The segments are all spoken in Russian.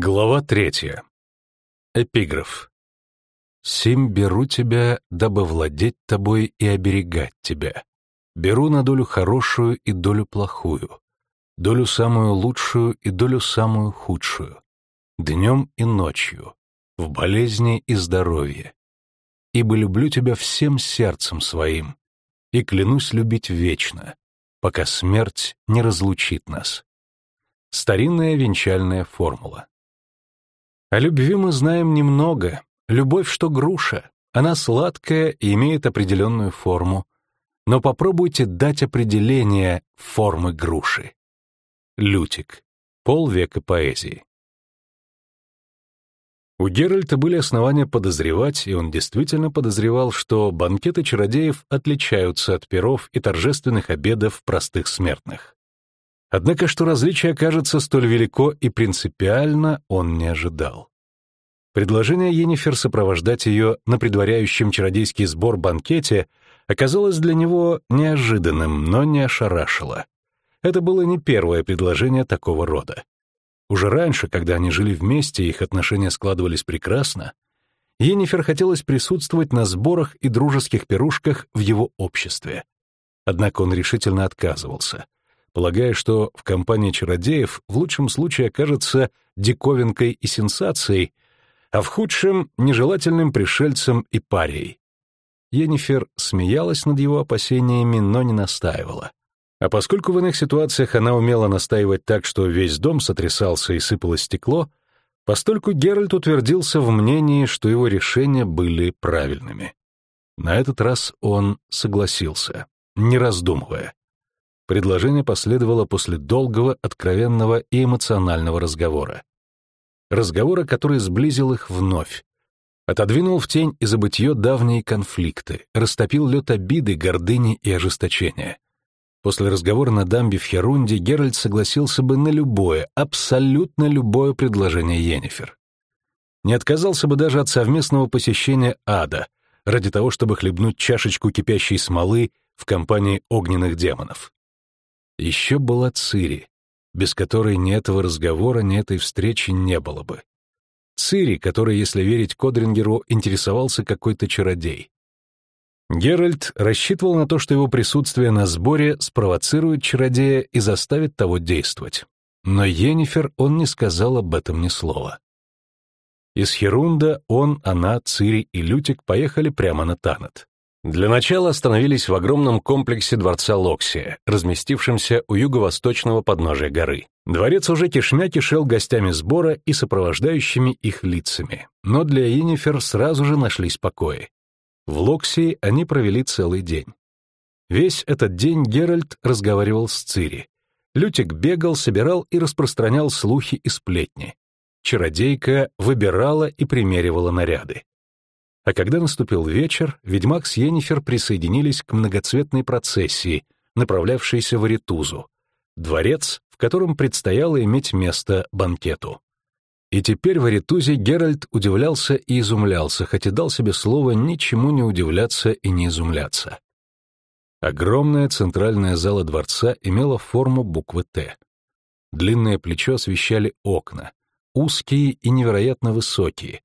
Глава третья. Эпиграф. «Сим беру тебя, дабы владеть тобой и оберегать тебя. Беру на долю хорошую и долю плохую, долю самую лучшую и долю самую худшую, днем и ночью, в болезни и здоровье. Ибо люблю тебя всем сердцем своим и клянусь любить вечно, пока смерть не разлучит нас». Старинная венчальная формула. О любви мы знаем немного. Любовь, что груша. Она сладкая и имеет определенную форму. Но попробуйте дать определение формы груши. Лютик. Полвека поэзии. У Геральта были основания подозревать, и он действительно подозревал, что банкеты чародеев отличаются от перов и торжественных обедов простых смертных. Однако, что различие окажется столь велико и принципиально, он не ожидал. Предложение Енифер сопровождать ее на предваряющем чародейский сбор банкете оказалось для него неожиданным, но не ошарашило. Это было не первое предложение такого рода. Уже раньше, когда они жили вместе их отношения складывались прекрасно, Енифер хотелось присутствовать на сборах и дружеских пирушках в его обществе. Однако он решительно отказывался — полагая, что в компании чародеев в лучшем случае окажется диковинкой и сенсацией, а в худшем — нежелательным пришельцем и парией. Енифер смеялась над его опасениями, но не настаивала. А поскольку в иных ситуациях она умела настаивать так, что весь дом сотрясался и сыпалось стекло, постольку Геральт утвердился в мнении, что его решения были правильными. На этот раз он согласился, не раздумывая. Предложение последовало после долгого, откровенного и эмоционального разговора. Разговора, который сблизил их вновь. Отодвинул в тень и забытье давние конфликты, растопил лед обиды, гордыни и ожесточения. После разговора на дамбе в Херунде Геральт согласился бы на любое, абсолютно любое предложение Йеннифер. Не отказался бы даже от совместного посещения ада, ради того, чтобы хлебнуть чашечку кипящей смолы в компании огненных демонов. Еще была Цири, без которой ни этого разговора, ни этой встречи не было бы. Цири, который, если верить Кодрингеру, интересовался какой-то чародей. Геральт рассчитывал на то, что его присутствие на сборе спровоцирует чародея и заставит того действовать. Но Йеннифер он не сказал об этом ни слова. Из Херунда он, она, Цири и Лютик поехали прямо на Танат. Для начала остановились в огромном комплексе дворца Локсия, разместившемся у юго-восточного подножия горы. Дворец уже кишмя кишел гостями сбора и сопровождающими их лицами, но для Инифер сразу же нашлись покои. В Локсии они провели целый день. Весь этот день Геральт разговаривал с Цири. Лютик бегал, собирал и распространял слухи и сплетни. Чародейка выбирала и примеривала наряды. А когда наступил вечер, ведьмак с Йеннифер присоединились к многоцветной процессии, направлявшейся в Аритузу, дворец, в котором предстояло иметь место банкету. И теперь в Аритузе Геральт удивлялся и изумлялся, хотя дал себе слово ничему не удивляться и не изумляться. Огромная центральная зала дворца имела форму буквы «Т». Длинное плечо освещали окна, узкие и невероятно высокие,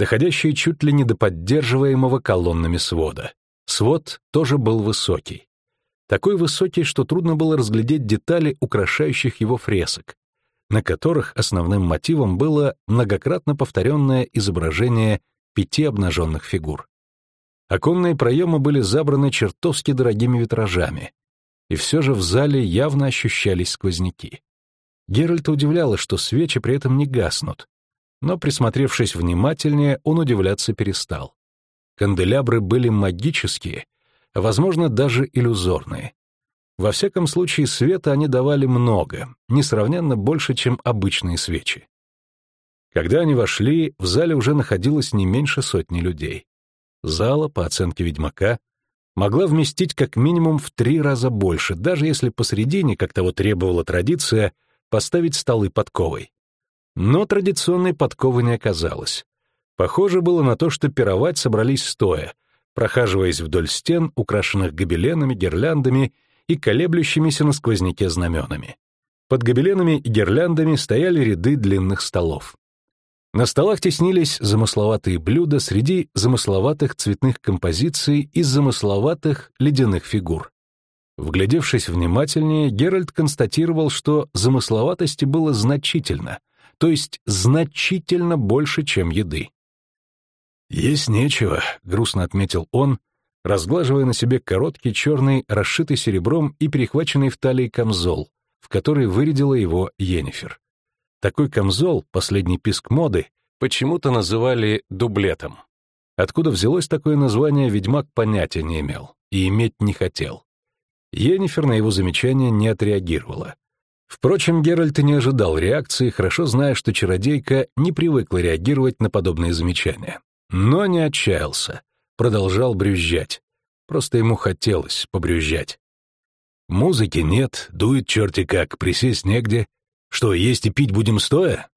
доходящие чуть ли не до поддерживаемого колоннами свода. Свод тоже был высокий. Такой высокий, что трудно было разглядеть детали украшающих его фресок, на которых основным мотивом было многократно повторенное изображение пяти обнаженных фигур. Оконные проемы были забраны чертовски дорогими витражами, и все же в зале явно ощущались сквозняки. Геральта удивляло, что свечи при этом не гаснут, но, присмотревшись внимательнее, он удивляться перестал. Канделябры были магические, возможно, даже иллюзорные. Во всяком случае, света они давали много, несравненно больше, чем обычные свечи. Когда они вошли, в зале уже находилось не меньше сотни людей. Зала, по оценке ведьмака, могла вместить как минимум в три раза больше, даже если посредине, как того требовала традиция, поставить столы подковой. Но традиционной подковы не оказалось. Похоже было на то, что пировать собрались стоя, прохаживаясь вдоль стен, украшенных гобеленами, гирляндами и колеблющимися на сквозняке знаменами. Под гобеленами и гирляндами стояли ряды длинных столов. На столах теснились замысловатые блюда среди замысловатых цветных композиций и замысловатых ледяных фигур. Вглядевшись внимательнее, Геральт констатировал, что замысловатости было значительно, то есть значительно больше, чем еды. «Есть нечего», — грустно отметил он, разглаживая на себе короткий черный, расшитый серебром и перехваченный в талии камзол, в который вырядила его Йеннифер. Такой камзол, последний писк моды, почему-то называли дублетом. Откуда взялось такое название, ведьмак понятия не имел и иметь не хотел. Йеннифер на его замечание не отреагировала. Впрочем, Геральт не ожидал реакции, хорошо зная, что чародейка не привыкла реагировать на подобные замечания. Но не отчаялся, продолжал брюзжать. Просто ему хотелось побрюзжать. Музыки нет, дует черти как, присесть негде, что, есть и пить будем стоя?»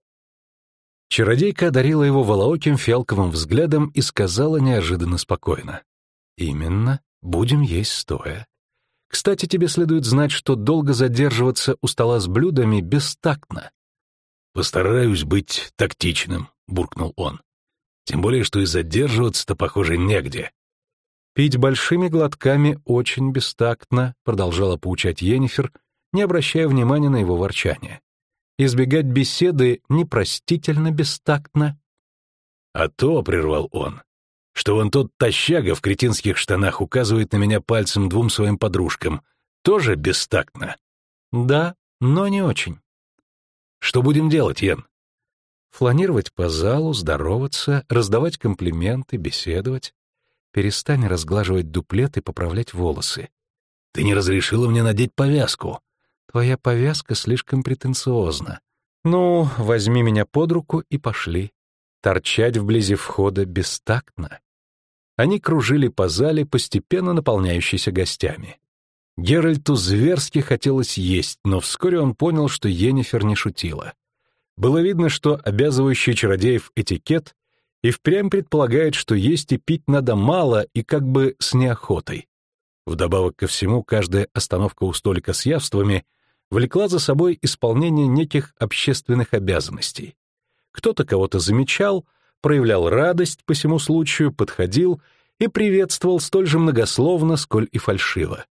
Чародейка одарила его волооким фиалковым взглядом и сказала неожиданно спокойно. «Именно, будем есть стоя. Кстати, тебе следует знать, что долго задерживаться у стола с блюдами бестактно». «Постараюсь быть тактичным», — буркнул он. «Тем более, что и задерживаться-то, похоже, негде». «Пить большими глотками очень бестактно», — продолжала поучать Йеннифер, не обращая внимания на его ворчание. Избегать беседы непростительно бестактно. А то, — прервал он, — что вон тот тащага в кретинских штанах указывает на меня пальцем двум своим подружкам, тоже бестактно. Да, но не очень. Что будем делать, Йен? Фланировать по залу, здороваться, раздавать комплименты, беседовать. Перестань разглаживать дуплет и поправлять волосы. Ты не разрешила мне надеть повязку. Твоя повязка слишком претенциозна. Ну, возьми меня под руку и пошли. Торчать вблизи входа бестактно. Они кружили по зале, постепенно наполняющейся гостями. Геральту зверски хотелось есть, но вскоре он понял, что Йеннифер не шутила. Было видно, что обязывающий чародеев этикет и впрямь предполагает, что есть и пить надо мало и как бы с неохотой. Вдобавок ко всему, каждая остановка у столика с явствами влекла за собой исполнение неких общественных обязанностей. Кто-то кого-то замечал, проявлял радость по всему случаю, подходил и приветствовал столь же многословно, сколь и фальшиво.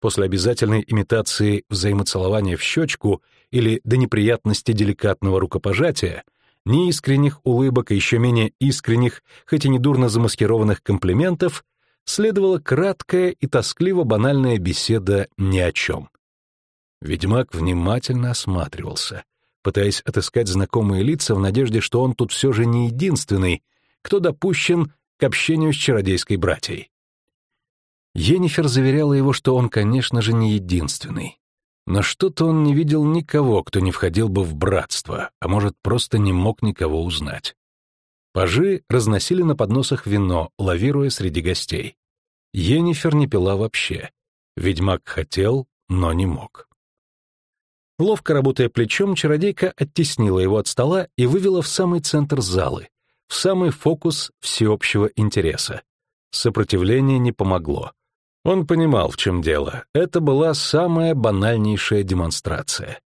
После обязательной имитации взаимоцелования в щечку или до неприятности деликатного рукопожатия, неискренних улыбок и еще менее искренних, хоть и недурно замаскированных комплиментов, следовала краткая и тоскливо-банальная беседа ни о чем. Ведьмак внимательно осматривался, пытаясь отыскать знакомые лица в надежде, что он тут все же не единственный, кто допущен к общению с чародейской братьей. Енифер заверяла его, что он, конечно же, не единственный. Но что-то он не видел никого, кто не входил бы в братство, а может, просто не мог никого узнать. Пажи разносили на подносах вино, лавируя среди гостей. Енифер не пила вообще. Ведьмак хотел, но не мог. Ловко работая плечом, чародейка оттеснила его от стола и вывела в самый центр залы, в самый фокус всеобщего интереса. Сопротивление не помогло. Он понимал, в чем дело. Это была самая банальнейшая демонстрация.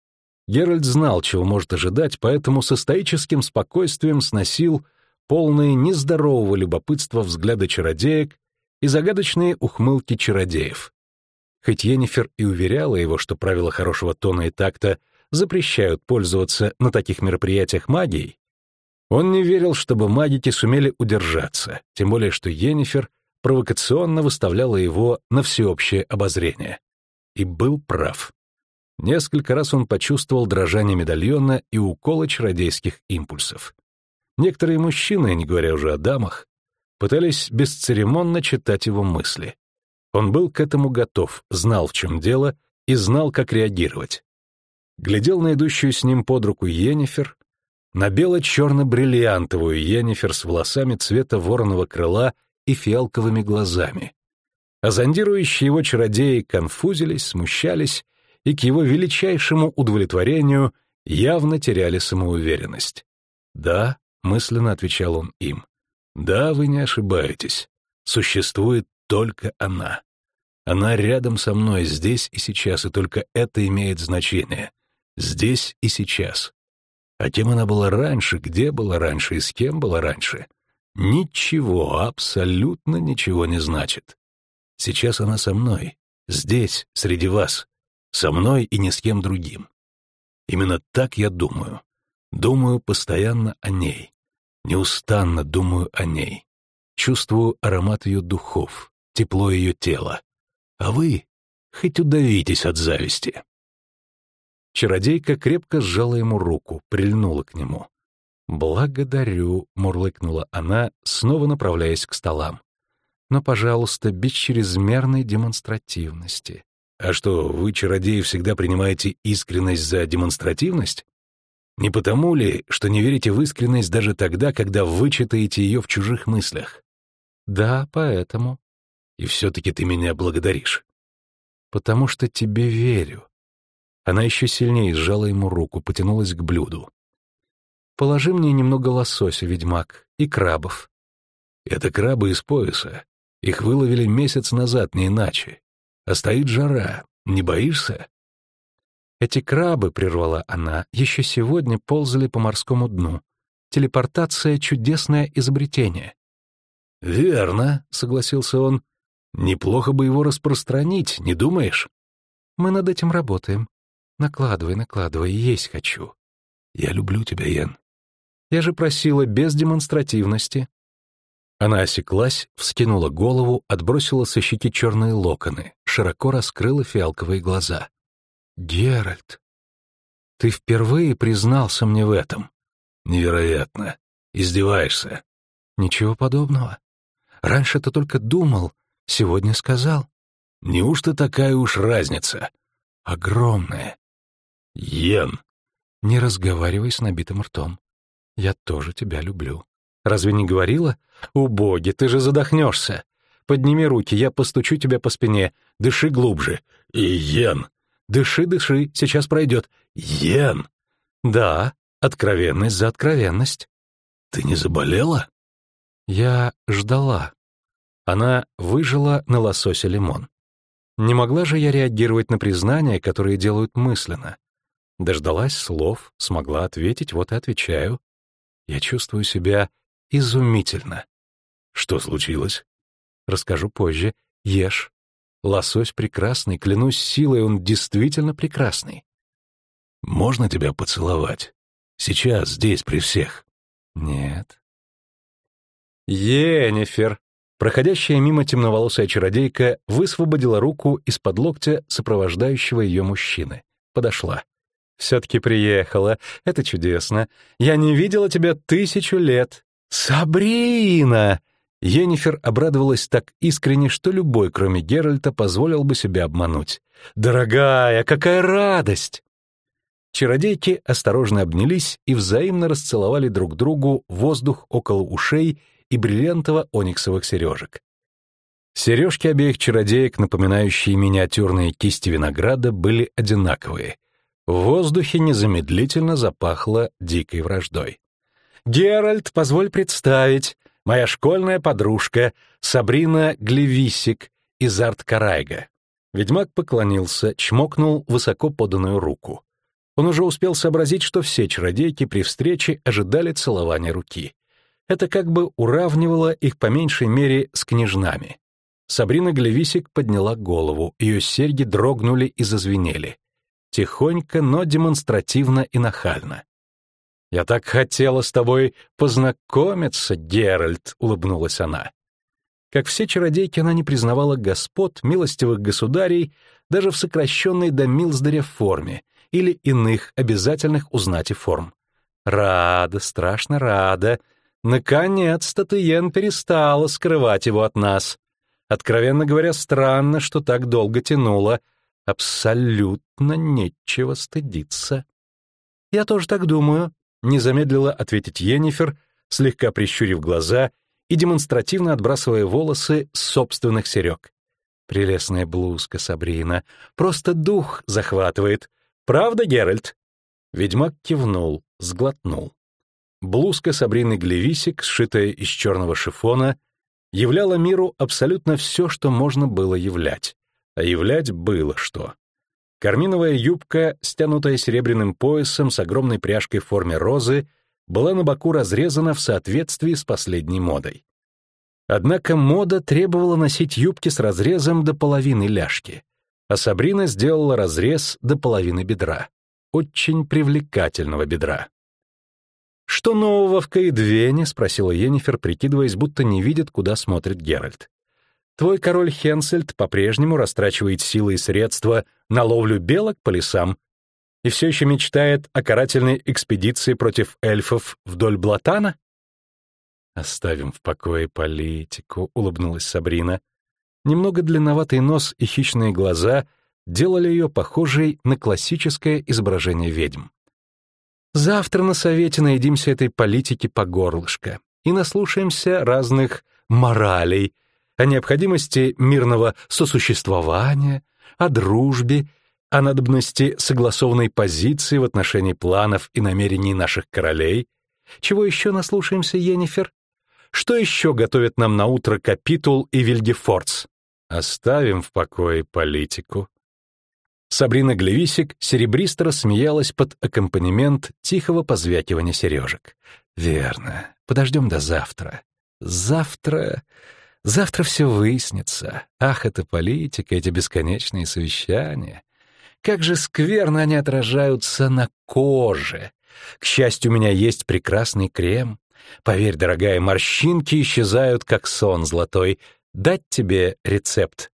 Геральт знал, чего может ожидать, поэтому со стоическим спокойствием сносил полные нездорового любопытства взгляды чародеек и загадочные ухмылки чародеев. Хоть Йеннифер и уверяла его, что правила хорошего тона и такта запрещают пользоваться на таких мероприятиях магией, он не верил, чтобы магики сумели удержаться, тем более что Йеннифер провокационно выставляла его на всеобщее обозрение. И был прав. Несколько раз он почувствовал дрожание медальона и уколы чародейских импульсов. Некоторые мужчины, не говоря уже о дамах, пытались бесцеремонно читать его мысли. Он был к этому готов, знал, в чем дело, и знал, как реагировать. Глядел на идущую с ним под руку Йеннифер, на бело-черно-бриллиантовую Йеннифер с волосами цвета вороного крыла и фиалковыми глазами. А зондирующие его чародеи конфузились, смущались и к его величайшему удовлетворению явно теряли самоуверенность. «Да», — мысленно отвечал он им, — «да, вы не ошибаетесь. Существует только она. Она рядом со мной здесь и сейчас, и только это имеет значение. Здесь и сейчас. А кем она была раньше, где была раньше и с кем была раньше, ничего, абсолютно ничего не значит. Сейчас она со мной, здесь, среди вас, со мной и ни с кем другим. Именно так я думаю. Думаю постоянно о ней. Неустанно думаю о ней. Чувствую аромат ее духов, тепло ее тела. А вы хоть удавитесь от зависти. Чародейка крепко сжала ему руку, прильнула к нему. «Благодарю», — мурлыкнула она, снова направляясь к столам. «Но, пожалуйста, без чрезмерной демонстративности». «А что, вы, чародеи, всегда принимаете искренность за демонстративность? Не потому ли, что не верите в искренность даже тогда, когда вычитаете ее в чужих мыслях?» «Да, поэтому». «И все-таки ты меня благодаришь». «Потому что тебе верю. Она еще сильнее сжала ему руку, потянулась к блюду. «Положи мне немного лосося, ведьмак, и крабов». «Это крабы из пояса. Их выловили месяц назад, не иначе. А стоит жара. Не боишься?» «Эти крабы», — прервала она, — «еще сегодня ползали по морскому дну. Телепортация — чудесное изобретение». «Верно», — согласился он. «Неплохо бы его распространить, не думаешь?» «Мы над этим работаем. Накладывай, накладывай, есть хочу. Я люблю тебя, Ян. Я же просила без демонстративности. Она осеклась, вскинула голову, отбросила со щеки черные локоны, широко раскрыла фиалковые глаза. «Геральт, ты впервые признался мне в этом». «Невероятно. Издеваешься». «Ничего подобного. Раньше ты только думал, сегодня сказал». «Неужто такая уж разница?» «Огромная. Йен, не разговаривай с набитым ртом. Я тоже тебя люблю. Разве не говорила? Убоги, ты же задохнешься. Подними руки, я постучу тебя по спине. Дыши глубже. И Йен. Дыши, дыши, сейчас пройдет. Йен. Да, откровенность за откровенность. Ты не заболела? Я ждала. Она выжила на лососе лимон. Не могла же я реагировать на признания, которые делают мысленно. Дождалась слов, смогла ответить, вот и отвечаю. Я чувствую себя изумительно. Что случилось? Расскажу позже. Ешь. Лосось прекрасный, клянусь силой, он действительно прекрасный. Можно тебя поцеловать? Сейчас, здесь, при всех. Нет. Енифер. Проходящая мимо темноволосая чародейка высвободила руку из-под локтя сопровождающего ее мужчины. Подошла. Все-таки приехала. Это чудесно. Я не видела тебя тысячу лет. Сабрина!» Енифер обрадовалась так искренне, что любой, кроме Геральта, позволил бы себя обмануть. «Дорогая, какая радость!» Чародейки осторожно обнялись и взаимно расцеловали друг другу воздух около ушей и бриллиантово-ониксовых сережек. Сережки обеих чародеек, напоминающие миниатюрные кисти винограда, были одинаковые — в воздухе незамедлительно запахло дикой враждой. «Геральт, позволь представить, моя школьная подружка Сабрина Глевисик из Арт-Карайга». Ведьмак поклонился, чмокнул высоко поданную руку. Он уже успел сообразить, что все чародейки при встрече ожидали целования руки. Это как бы уравнивало их по меньшей мере с княжнами. Сабрина Глевисик подняла голову, ее серьги дрогнули и зазвенели. Тихонько, но демонстративно и нахально. «Я так хотела с тобой познакомиться, Геральт», — улыбнулась она. Как все чародейки, она не признавала господ, милостивых государей, даже в сокращенной до Милздаря форме или иных обязательных узнать и форм. Рада, страшно рада. Наконец-то Тиен перестала скрывать его от нас. Откровенно говоря, странно, что так долго тянуло — Абсолютно нечего стыдиться. Я тоже так думаю, не замедлила ответить Енифер, слегка прищурив глаза и демонстративно отбрасывая волосы с собственных серег. Прелестная блузка, Сабрина, просто дух захватывает. Правда, Геральт? Ведьмак кивнул, сглотнул. Блузка Сабрины Глевисик, сшитая из черного шифона, являла миру абсолютно все, что можно было являть а являть было что. Карминовая юбка, стянутая серебряным поясом с огромной пряжкой в форме розы, была на боку разрезана в соответствии с последней модой. Однако мода требовала носить юбки с разрезом до половины ляжки, а Сабрина сделала разрез до половины бедра. Очень привлекательного бедра. «Что нового в Каэдвене?» — спросила Йеннифер, прикидываясь, будто не видит, куда смотрит Геральт. «Твой король Хенсельд по-прежнему растрачивает силы и средства на ловлю белок по лесам и все еще мечтает о карательной экспедиции против эльфов вдоль Блатана?» «Оставим в покое политику», — улыбнулась Сабрина. Немного длинноватый нос и хищные глаза делали ее похожей на классическое изображение ведьм. «Завтра на совете наедимся этой политики по горлышко и наслушаемся разных моралей о необходимости мирного сосуществования, о дружбе, о надобности согласованной позиции в отношении планов и намерений наших королей. Чего еще наслушаемся, Йеннифер? Что еще готовят нам на утро Капитул и Вильгефордс? Оставим в покое политику. Сабрина Глевисик серебристо рассмеялась под аккомпанемент тихого позвякивания сережек. «Верно. Подождем до завтра. Завтра... Завтра все выяснится. Ах, это политика, эти бесконечные совещания. Как же скверно они отражаются на коже. К счастью, у меня есть прекрасный крем. Поверь, дорогая, морщинки исчезают, как сон золотой. Дать тебе рецепт?»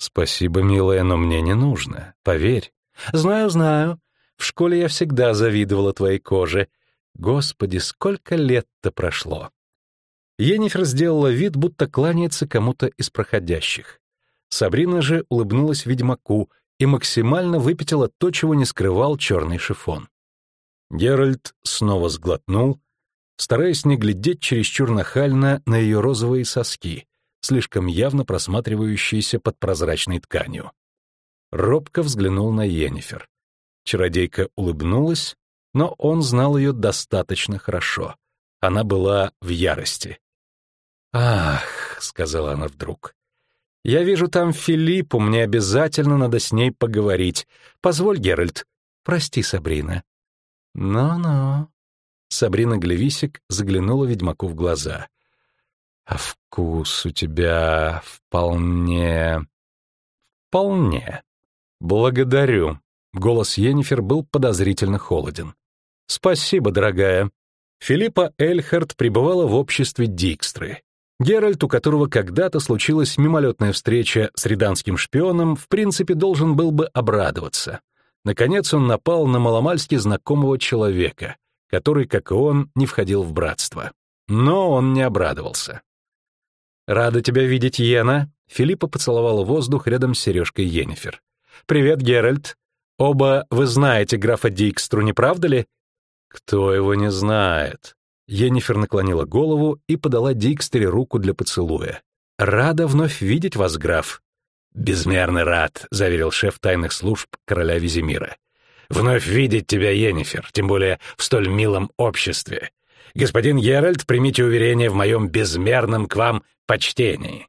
«Спасибо, милая, но мне не нужно. Поверь». «Знаю, знаю. В школе я всегда завидовала твоей коже. Господи, сколько лет-то прошло!» Енифер сделала вид, будто кланяется кому-то из проходящих. Сабрина же улыбнулась ведьмаку и максимально выпятила то, чего не скрывал черный шифон. Геральт снова сглотнул, стараясь не глядеть чересчур нахально на ее розовые соски, слишком явно просматривающиеся под прозрачной тканью. Робко взглянул на Йеннифер. Чародейка улыбнулась, но он знал ее достаточно хорошо. Она была в ярости. «Ах», — сказала она вдруг, — «я вижу там Филиппу, мне обязательно надо с ней поговорить. Позволь, Геральт. Прости, Сабрина». «Ну-ну», Сабрина Глевисик заглянула ведьмаку в глаза. «А вкус у тебя вполне... вполне. Благодарю». Голос Йеннифер был подозрительно холоден. «Спасибо, дорогая». Филиппа Эльхард пребывала в обществе Дикстры. Геральт, у которого когда-то случилась мимолетная встреча с риданским шпионом, в принципе должен был бы обрадоваться. Наконец он напал на маломальски знакомого человека — который, как и он, не входил в братство. Но он не обрадовался. «Рада тебя видеть, Йена!» Филиппа поцеловала воздух рядом с сережкой Йеннифер. «Привет, Геральт! Оба вы знаете графа Дикстру, не правда ли?» «Кто его не знает?» Йеннифер наклонила голову и подала Дикстере руку для поцелуя. «Рада вновь видеть вас, граф». «Безмерно рад», — заверил шеф тайных служб короля Визимира. Вновь видеть тебя, Йеннифер, тем более в столь милом обществе. Господин Геральт, примите уверение в моем безмерном к вам почтении».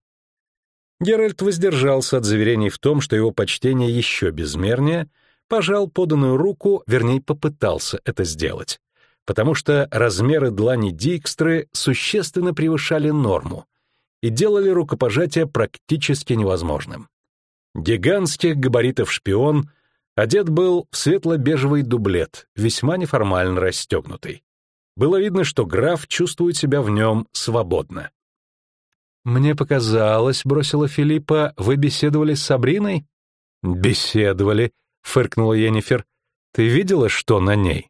Геральт воздержался от заверений в том, что его почтение еще безмернее, пожал поданную руку, вернее, попытался это сделать, потому что размеры длани Дикстры существенно превышали норму и делали рукопожатие практически невозможным. Гигантских габаритов шпион — Одет был в светло-бежевый дублет, весьма неформально расстегнутый. Было видно, что граф чувствует себя в нем свободно. «Мне показалось», — бросила Филиппа, — «вы беседовали с Сабриной?» «Беседовали», — фыркнула Енифер. «Ты видела, что на ней?»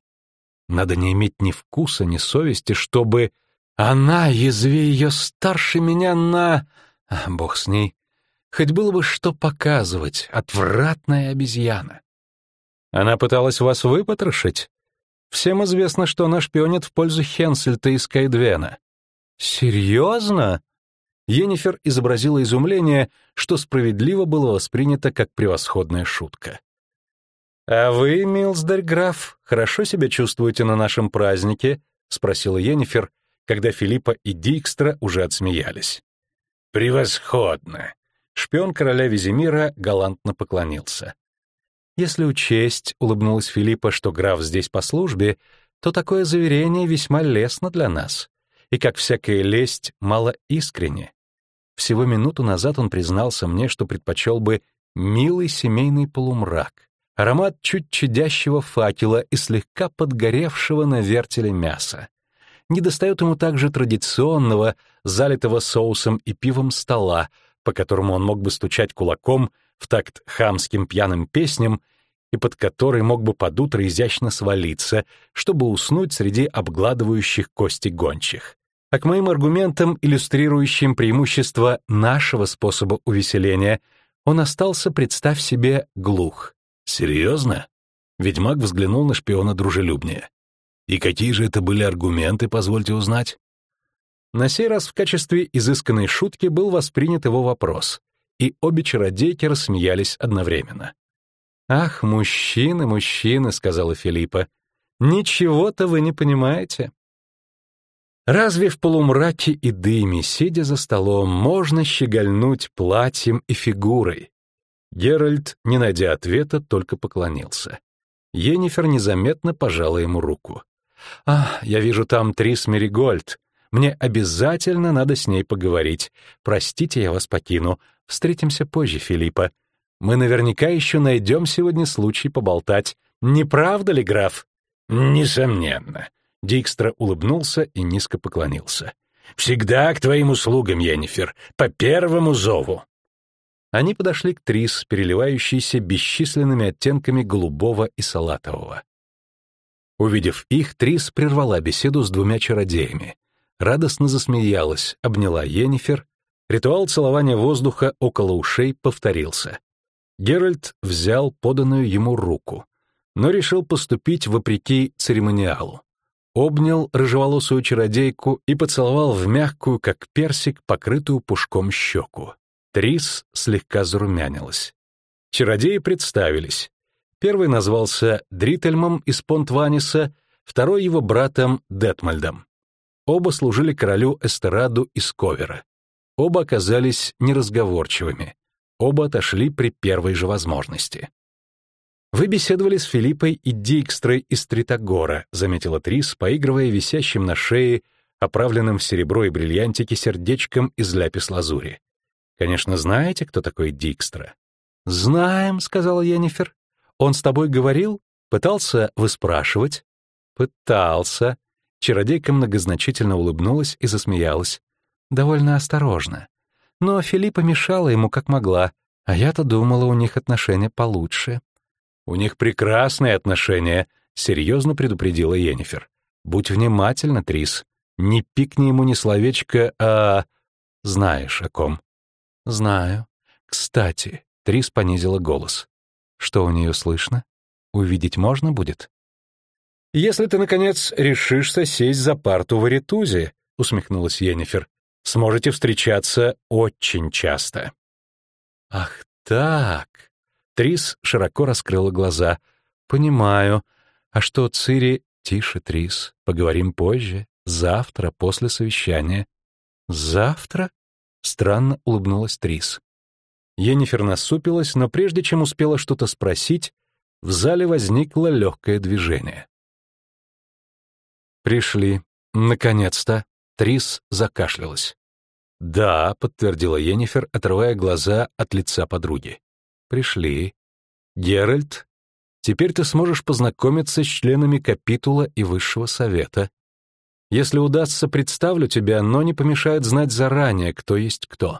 «Надо не иметь ни вкуса, ни совести, чтобы...» «Она, язви ее старше меня на...» «Бог с ней. Хоть было бы что показывать, отвратная обезьяна». Она пыталась вас выпотрошить? Всем известно, что она шпионит в пользу Хенсельта из Кайдвена. Серьезно? Енифер изобразила изумление, что справедливо было воспринято как превосходная шутка. «А вы, Милсдарь граф, хорошо себя чувствуете на нашем празднике?» — спросила Енифер, когда Филиппа и Дикстра уже отсмеялись. «Превосходно!» Шпион короля Визимира галантно поклонился. Если учесть, — улыбнулась Филиппа, — что граф здесь по службе, то такое заверение весьма лестно для нас. И, как всякая лесть, мало искренне. Всего минуту назад он признался мне, что предпочел бы милый семейный полумрак, аромат чуть чадящего факела и слегка подгоревшего на вертеле мяса. Недостает ему также традиционного, залитого соусом и пивом стола, по которому он мог бы стучать кулаком в такт хамским пьяным песням и под который мог бы под утро изящно свалиться, чтобы уснуть среди обгладывающих кости гончих. А к моим аргументам, иллюстрирующим преимущество нашего способа увеселения, он остался, представь себе, глух. «Серьезно?» Ведьмак взглянул на шпиона дружелюбнее. «И какие же это были аргументы, позвольте узнать?» На сей раз в качестве изысканной шутки был воспринят его вопрос, и обе чародейки рассмеялись одновременно. «Ах, мужчины, мужчины», — сказала Филиппа, — «ничего-то вы не понимаете». Разве в полумраке и дыме, сидя за столом, можно щегольнуть платьем и фигурой? Геральт, не найдя ответа, только поклонился. Енифер незаметно пожала ему руку. «А, я вижу там Трис Меригольд. Мне обязательно надо с ней поговорить. Простите, я вас покину. Встретимся позже, Филиппа. Мы наверняка еще найдем сегодня случай поболтать. Не правда ли, граф?» «Несомненно», Дикстра улыбнулся и низко поклонился. «Всегда к твоим услугам, Йеннифер, по первому зову». Они подошли к Трис, переливающейся бесчисленными оттенками голубого и салатового. Увидев их, Трис прервала беседу с двумя чародеями. Радостно засмеялась, обняла Йеннифер. Ритуал целования воздуха около ушей повторился. Геральт взял поданную ему руку, но решил поступить вопреки церемониалу обнял рыжеволосую чародейку и поцеловал в мягкую, как персик, покрытую пушком щеку. Трис слегка зарумянилась. Чародеи представились. Первый назвался Дрительмом из Понтваниса, второй его братом Детмальдом. Оба служили королю Эстераду из Ковера. Оба оказались неразговорчивыми. Оба отошли при первой же возможности. «Вы беседовали с Филиппой и Дикстрой из Тритогора», — заметила Трис, поигрывая висящим на шее, оправленным в серебро и бриллиантики сердечком из ляпис-лазури. «Конечно, знаете, кто такой Дикстра?» «Знаем», — сказала Йеннифер. «Он с тобой говорил? Пытался выспрашивать?» «Пытался». Чародейка многозначительно улыбнулась и засмеялась. Довольно осторожно. Но Филиппа мешала ему как могла, а я-то думала, у них отношения получше. «У них прекрасные отношения», — серьезно предупредила Йеннифер. «Будь внимательна, Трис. Не пикни ему ни словечко, а... Знаешь, о ком». «Знаю. Кстати», — Трис понизила голос. «Что у нее слышно? Увидеть можно будет?» «Если ты, наконец, решишься сесть за парту в Аритузе», — усмехнулась Йеннифер, «сможете встречаться очень часто». «Ах так!» Трис широко раскрыла глаза. «Понимаю. А что, Цири...» «Тише, Трис. Поговорим позже. Завтра, после совещания». «Завтра?» — странно улыбнулась Трис. Енифер насупилась, но прежде чем успела что-то спросить, в зале возникло легкое движение. «Пришли. Наконец-то!» Трис закашлялась. «Да», — подтвердила Енифер, отрывая глаза от лица подруги пришли. Геральт, теперь ты сможешь познакомиться с членами капитула и высшего совета. Если удастся, представлю тебя, но не помешает знать заранее, кто есть кто.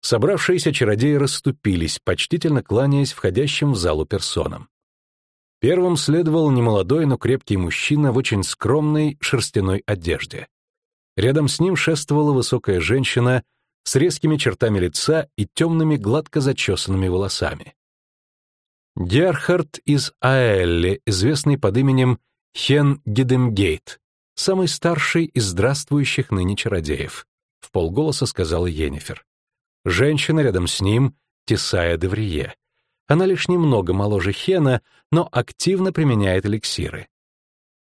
Собравшиеся чародеи расступились, почтительно кланяясь входящим в залу персонам. Первым следовал немолодой, но крепкий мужчина в очень скромной шерстяной одежде. Рядом с ним шествовала высокая женщина с резкими чертами лица и темными гладко зачесанными волосами. Герхард из Аэлли, известный под именем Хен Гедемгейт, самый старший из здравствующих ныне чародеев, в полголоса сказала Йеннифер. Женщина рядом с ним — Тесая Деврие. Она лишь немного моложе Хена, но активно применяет эликсиры.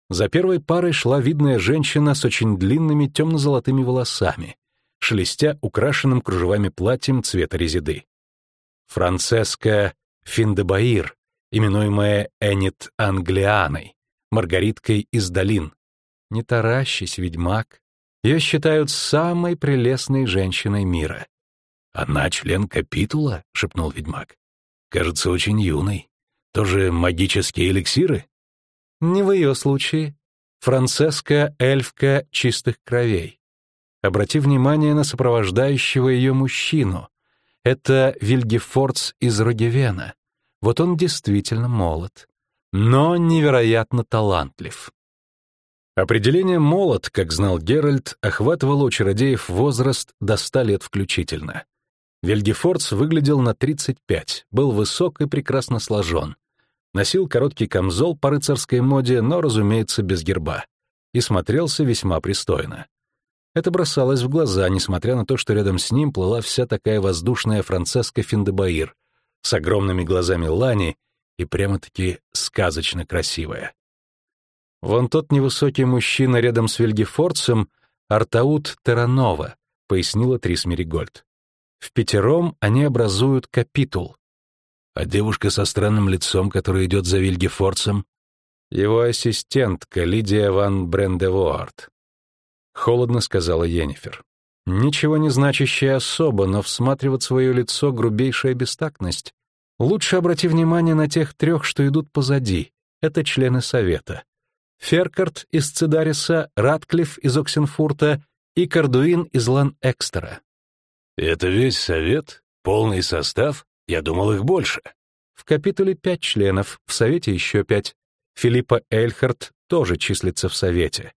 За первой парой шла видная женщина с очень длинными темно-золотыми волосами, шелестя украшенным кружевами платьем цвета резиды. Францеска Финдебаир, именуемая Энит Англианой, Маргариткой из долин. Не таращись, ведьмак. Ее считают самой прелестной женщиной мира. «Она член капитула?» — шепнул ведьмак. «Кажется, очень юной. Тоже магические эликсиры?» «Не в ее случае. Францеска — эльфка чистых кровей. Обрати внимание на сопровождающего ее мужчину. Это Вильгефордс из Рогевена. Вот он действительно молод, но невероятно талантлив. Определение «молод», как знал Геральт, охватывало у чародеев возраст до ста лет включительно. Вильгефордс выглядел на 35, был высок и прекрасно сложен. Носил короткий камзол по рыцарской моде, но, разумеется, без герба. И смотрелся весьма пристойно. Это бросалось в глаза, несмотря на то, что рядом с ним плыла вся такая воздушная Францеска Финдебаир с огромными глазами Лани и прямо-таки сказочно красивая. Вон тот невысокий мужчина рядом с Вильгефорцем — Артаут Теранова, пояснила Трис Меригольд. В пятером они образуют капитул. А девушка со странным лицом, которая идет за Вильгефорцем? Его ассистентка Лидия ван Брендевуарт. Холодно сказала Йеннифер. Ничего не значащая особо, но всматривать свое лицо — грубейшая бестактность. Лучше обрати внимание на тех трех, что идут позади. Это члены совета. Феркарт из Цидариса, Ратклифф из Оксенфурта и Кардуин из Лан-Экстера. «Это весь совет? Полный состав? Я думал, их больше». В капитуле пять членов, в совете еще пять. Филиппа Эльхарт тоже числится в совете.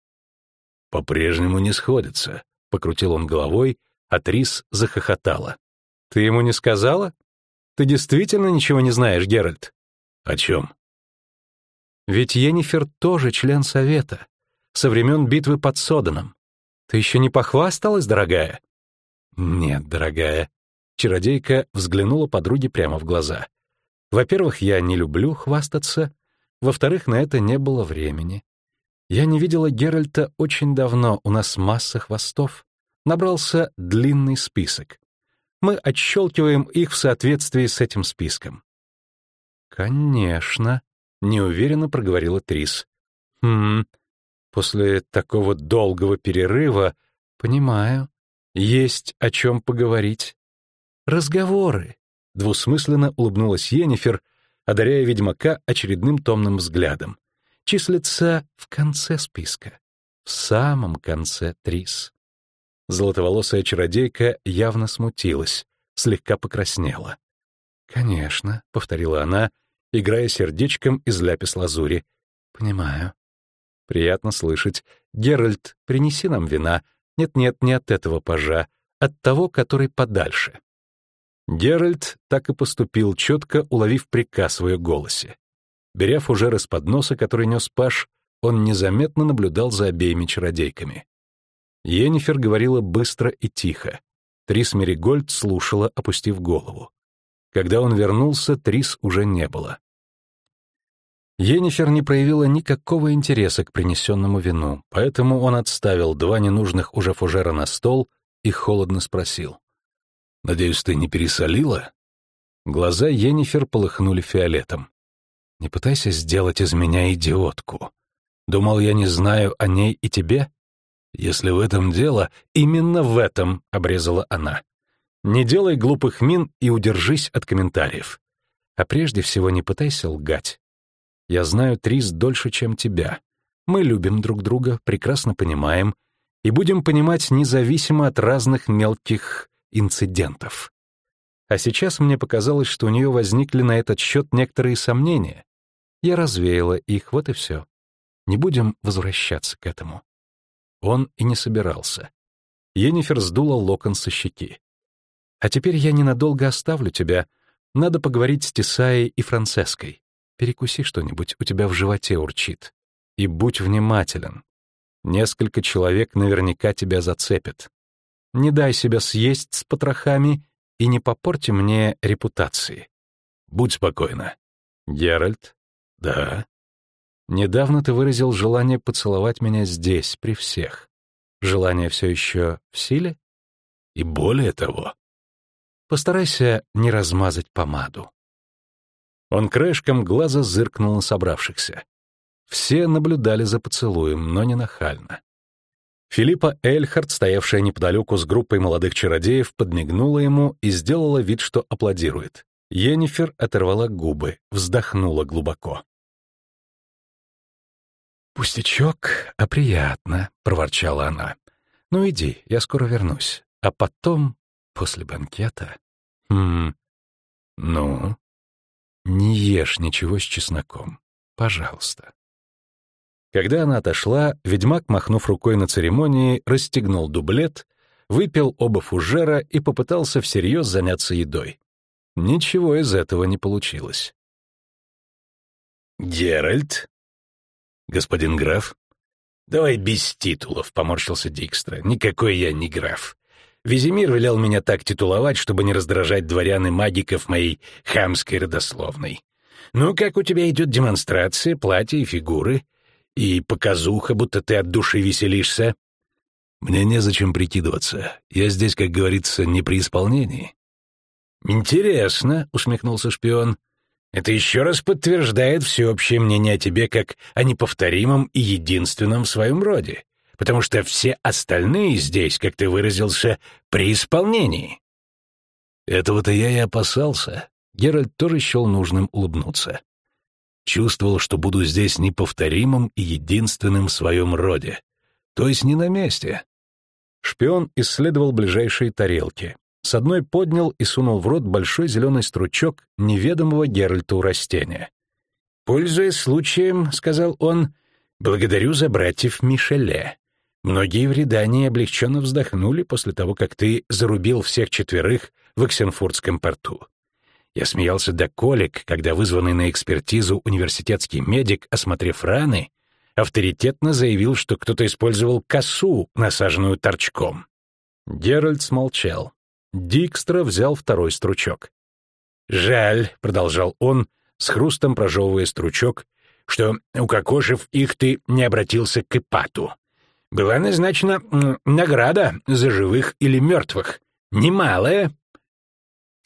«По-прежнему не сходится», — покрутил он головой, а Трис захохотала. «Ты ему не сказала? Ты действительно ничего не знаешь, Геральт?» «О чем?» «Ведь Йеннифер тоже член совета, со времен битвы под Соданом. Ты еще не похвасталась, дорогая?» «Нет, дорогая». Чародейка взглянула подруге прямо в глаза. «Во-первых, я не люблю хвастаться. Во-вторых, на это не было времени. Я не видела Геральта очень давно, у нас масса хвостов. Набрался длинный список. Мы отщелкиваем их в соответствии с этим списком. «Конечно», — неуверенно проговорила Трис. «Хм, после такого долгого перерыва, понимаю, есть о чем поговорить. Разговоры», — двусмысленно улыбнулась Йеннифер, одаряя ведьмака очередным томным взглядом числится в конце списка, в самом конце Трис. Золотоволосая чародейка явно смутилась, слегка покраснела. «Конечно», — повторила она, играя сердечком из ляпис-лазури. «Понимаю». «Приятно слышать. Геральт, принеси нам вина. Нет-нет, не от этого пажа, от того, который подальше». Геральт так и поступил, четко уловив приказ в ее голосе. Беря фужер из подноса, который нес Паш, он незаметно наблюдал за обеими чародейками. Йеннифер говорила быстро и тихо. Трис Меригольд слушала, опустив голову. Когда он вернулся, Трис уже не было. Йеннифер не проявила никакого интереса к принесенному вину, поэтому он отставил два ненужных уже фужера на стол и холодно спросил. «Надеюсь, ты не пересолила?» Глаза Йеннифер полыхнули фиолетом. Не пытайся сделать из меня идиотку. Думал, я не знаю о ней и тебе? Если в этом дело, именно в этом, — обрезала она. Не делай глупых мин и удержись от комментариев. А прежде всего не пытайся лгать. Я знаю Трис дольше, чем тебя. Мы любим друг друга, прекрасно понимаем и будем понимать независимо от разных мелких инцидентов. А сейчас мне показалось, что у нее возникли на этот счет некоторые сомнения. Я развеяла их, вот и все. Не будем возвращаться к этому. Он и не собирался. Енифер сдула локон со щеки. «А теперь я ненадолго оставлю тебя. Надо поговорить с Тесаей и Францеской. Перекуси что-нибудь, у тебя в животе урчит. И будь внимателен. Несколько человек наверняка тебя зацепят. Не дай себя съесть с потрохами и не попорти мне репутации. Будь спокойна. Геральт, да. Недавно ты выразил желание поцеловать меня здесь, при всех. Желание все еще в силе? И более того. Постарайся не размазать помаду. Он краешком глаза зыркнул на собравшихся. Все наблюдали за поцелуем, но не нахально. Филиппа Эльхард, стоявшая неподалеку с группой молодых чародеев, подмигнула ему и сделала вид, что аплодирует. Йеннифер оторвала губы, вздохнула глубоко. «Пустячок, а приятно», — проворчала она. «Ну иди, я скоро вернусь. А потом, после банкета...» «Хм... Ну...» «Не ешь ничего с чесноком. Пожалуйста». Когда она отошла, ведьмак, махнув рукой на церемонии, расстегнул дублет, выпил оба фужера и попытался всерьез заняться едой. Ничего из этого не получилось. «Геральт?» «Господин граф?» «Давай без титулов», — поморщился Дикстра. «Никакой я не граф. Визимир велел меня так титуловать, чтобы не раздражать дворян и магиков моей хамской родословной. Ну, как у тебя идет демонстрация, платья и фигуры? И показуха, будто ты от души веселишься?» «Мне незачем прикидываться. Я здесь, как говорится, не при исполнении. «Интересно», — усмехнулся шпион. «Это еще раз подтверждает всеобщее мнение о тебе как о неповторимом и единственном в своем роде, потому что все остальные здесь, как ты выразился, при исполнении». Этого-то я и опасался. Геральт тоже счел нужным улыбнуться. Чувствовал, что буду здесь неповторимым и единственным в своем роде. То есть не на месте. Шпион исследовал ближайшие тарелки. С одной поднял и сунул в рот большой зеленый стручок неведомого Геральту растения. «Пользуясь случаем, — сказал он, — благодарю за братьев Мишеле. Многие в Редании облегченно вздохнули после того, как ты зарубил всех четверых в Оксенфуртском порту. Я смеялся до колик, когда вызванный на экспертизу университетский медик, осмотрев раны, авторитетно заявил, что кто-то использовал косу, насаженную торчком. Геральт смолчал. Дикстра взял второй стручок. «Жаль», — продолжал он, с хрустом прожевывая стручок, «что, укокошив их, ты не обратился к Ипату. Была назначена награда за живых или мертвых. Немалая».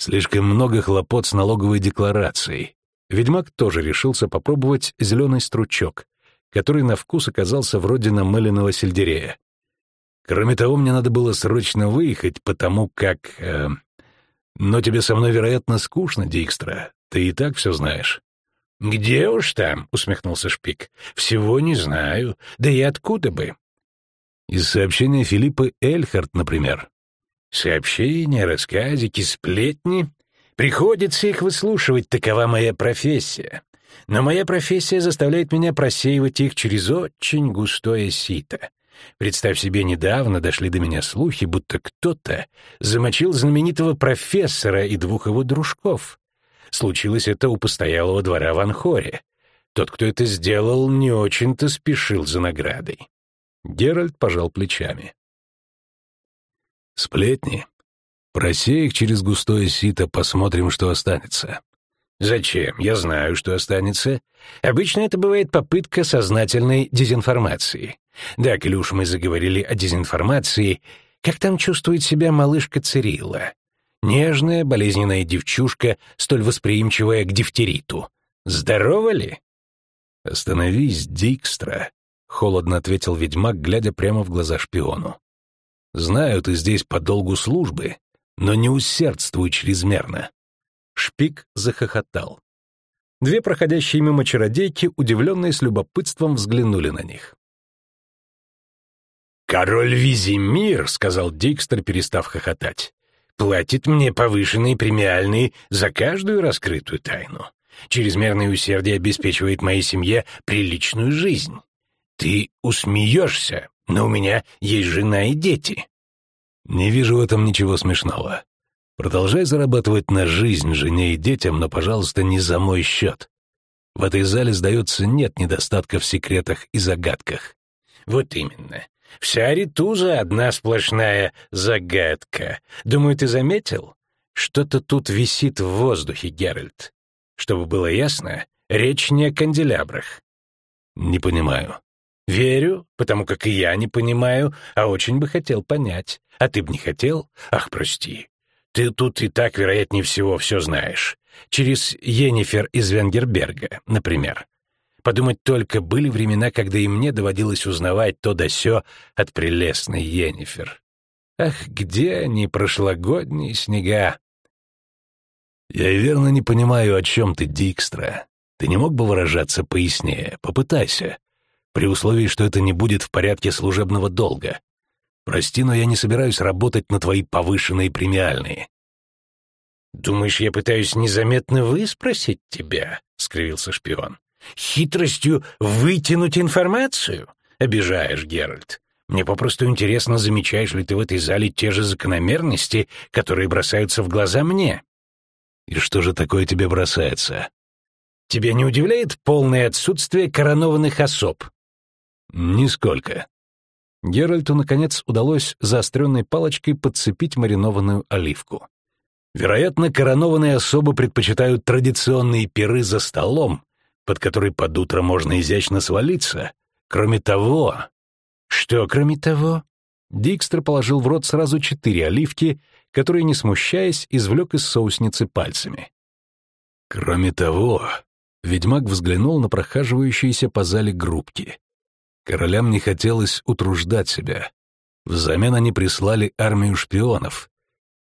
Слишком много хлопот с налоговой декларацией. Ведьмак тоже решился попробовать зеленый стручок, который на вкус оказался вроде намыленного сельдерея. Кроме того, мне надо было срочно выехать, потому как... Э, но тебе со мной, вероятно, скучно, Дикстра. Ты и так все знаешь». «Где уж там?» — усмехнулся Шпик. «Всего не знаю. Да и откуда бы?» «Из сообщения Филиппа Эльхард, например». «Сообщения, рассказики, сплетни. Приходится их выслушивать, такова моя профессия. Но моя профессия заставляет меня просеивать их через очень густое сито. Представь себе, недавно дошли до меня слухи, будто кто-то замочил знаменитого профессора и двух его дружков. Случилось это у постоялого двора в Анхоре. Тот, кто это сделал, не очень-то спешил за наградой. Геральт пожал плечами. «Сплетни. Просей их через густое сито, посмотрим, что останется». «Зачем? Я знаю, что останется. Обычно это бывает попытка сознательной дезинформации. Да, Клюш, мы заговорили о дезинформации. Как там чувствует себя малышка Цирилла? Нежная, болезненная девчушка, столь восприимчивая к дифтериту. Здорова ли? «Остановись, Дикстра», — холодно ответил ведьмак, глядя прямо в глаза шпиону. «Знаю, ты здесь по долгу службы, но не усердствуй чрезмерно». Шпик захохотал. Две проходящие мимо чародейки, удивленные с любопытством, взглянули на них. «Король Визимир», — сказал Дикстер, перестав хохотать, — «платит мне повышенные премиальные за каждую раскрытую тайну. Чрезмерное усердие обеспечивает моей семье приличную жизнь. Ты усмеешься, но у меня есть жена и дети». «Не вижу в этом ничего смешного. Продолжай зарабатывать на жизнь жене и детям, но, пожалуйста, не за мой счет. В этой зале, сдается, нет недостатка в секретах и загадках». «Вот именно. Вся ритуза — одна сплошная загадка. Думаю, ты заметил? Что-то тут висит в воздухе, Геральт. Чтобы было ясно, речь не о канделябрах. Не понимаю. Верю, потому как и я не понимаю, а очень бы хотел понять. А ты бы не хотел? Ах, прости. Ты тут и так, вероятнее всего, все знаешь. Через Йеннифер из Венгерберга, например. Подумать только, были времена, когда и мне доводилось узнавать то да сё от прелестной Йеннифер. Ах, где они, прошлогодние снега? Я верно не понимаю, о чем ты, Дикстра. Ты не мог бы выражаться пояснее? Попытайся. При условии, что это не будет в порядке служебного долга. Прости, но я не собираюсь работать на твои повышенные премиальные. «Думаешь, я пытаюсь незаметно выспросить тебя?» — скривился шпион. «Хитростью вытянуть информацию? Обижаешь, Геральт. Мне попросту интересно, замечаешь ли ты в этой зале те же закономерности, которые бросаются в глаза мне?» «И что же такое тебе бросается?» «Тебя не удивляет полное отсутствие коронованных особ?» «Нисколько». Геральту, наконец, удалось заостренной палочкой подцепить маринованную оливку. Вероятно, коронованные особы предпочитают традиционные пиры за столом, под который под утро можно изящно свалиться. Кроме того... Что кроме того? Дикстер положил в рот сразу четыре оливки, которые, не смущаясь, извлек из соусницы пальцами. Кроме того, ведьмак взглянул на прохаживающиеся по зале группки. Королям не хотелось утруждать себя. Взамен они прислали армию шпионов,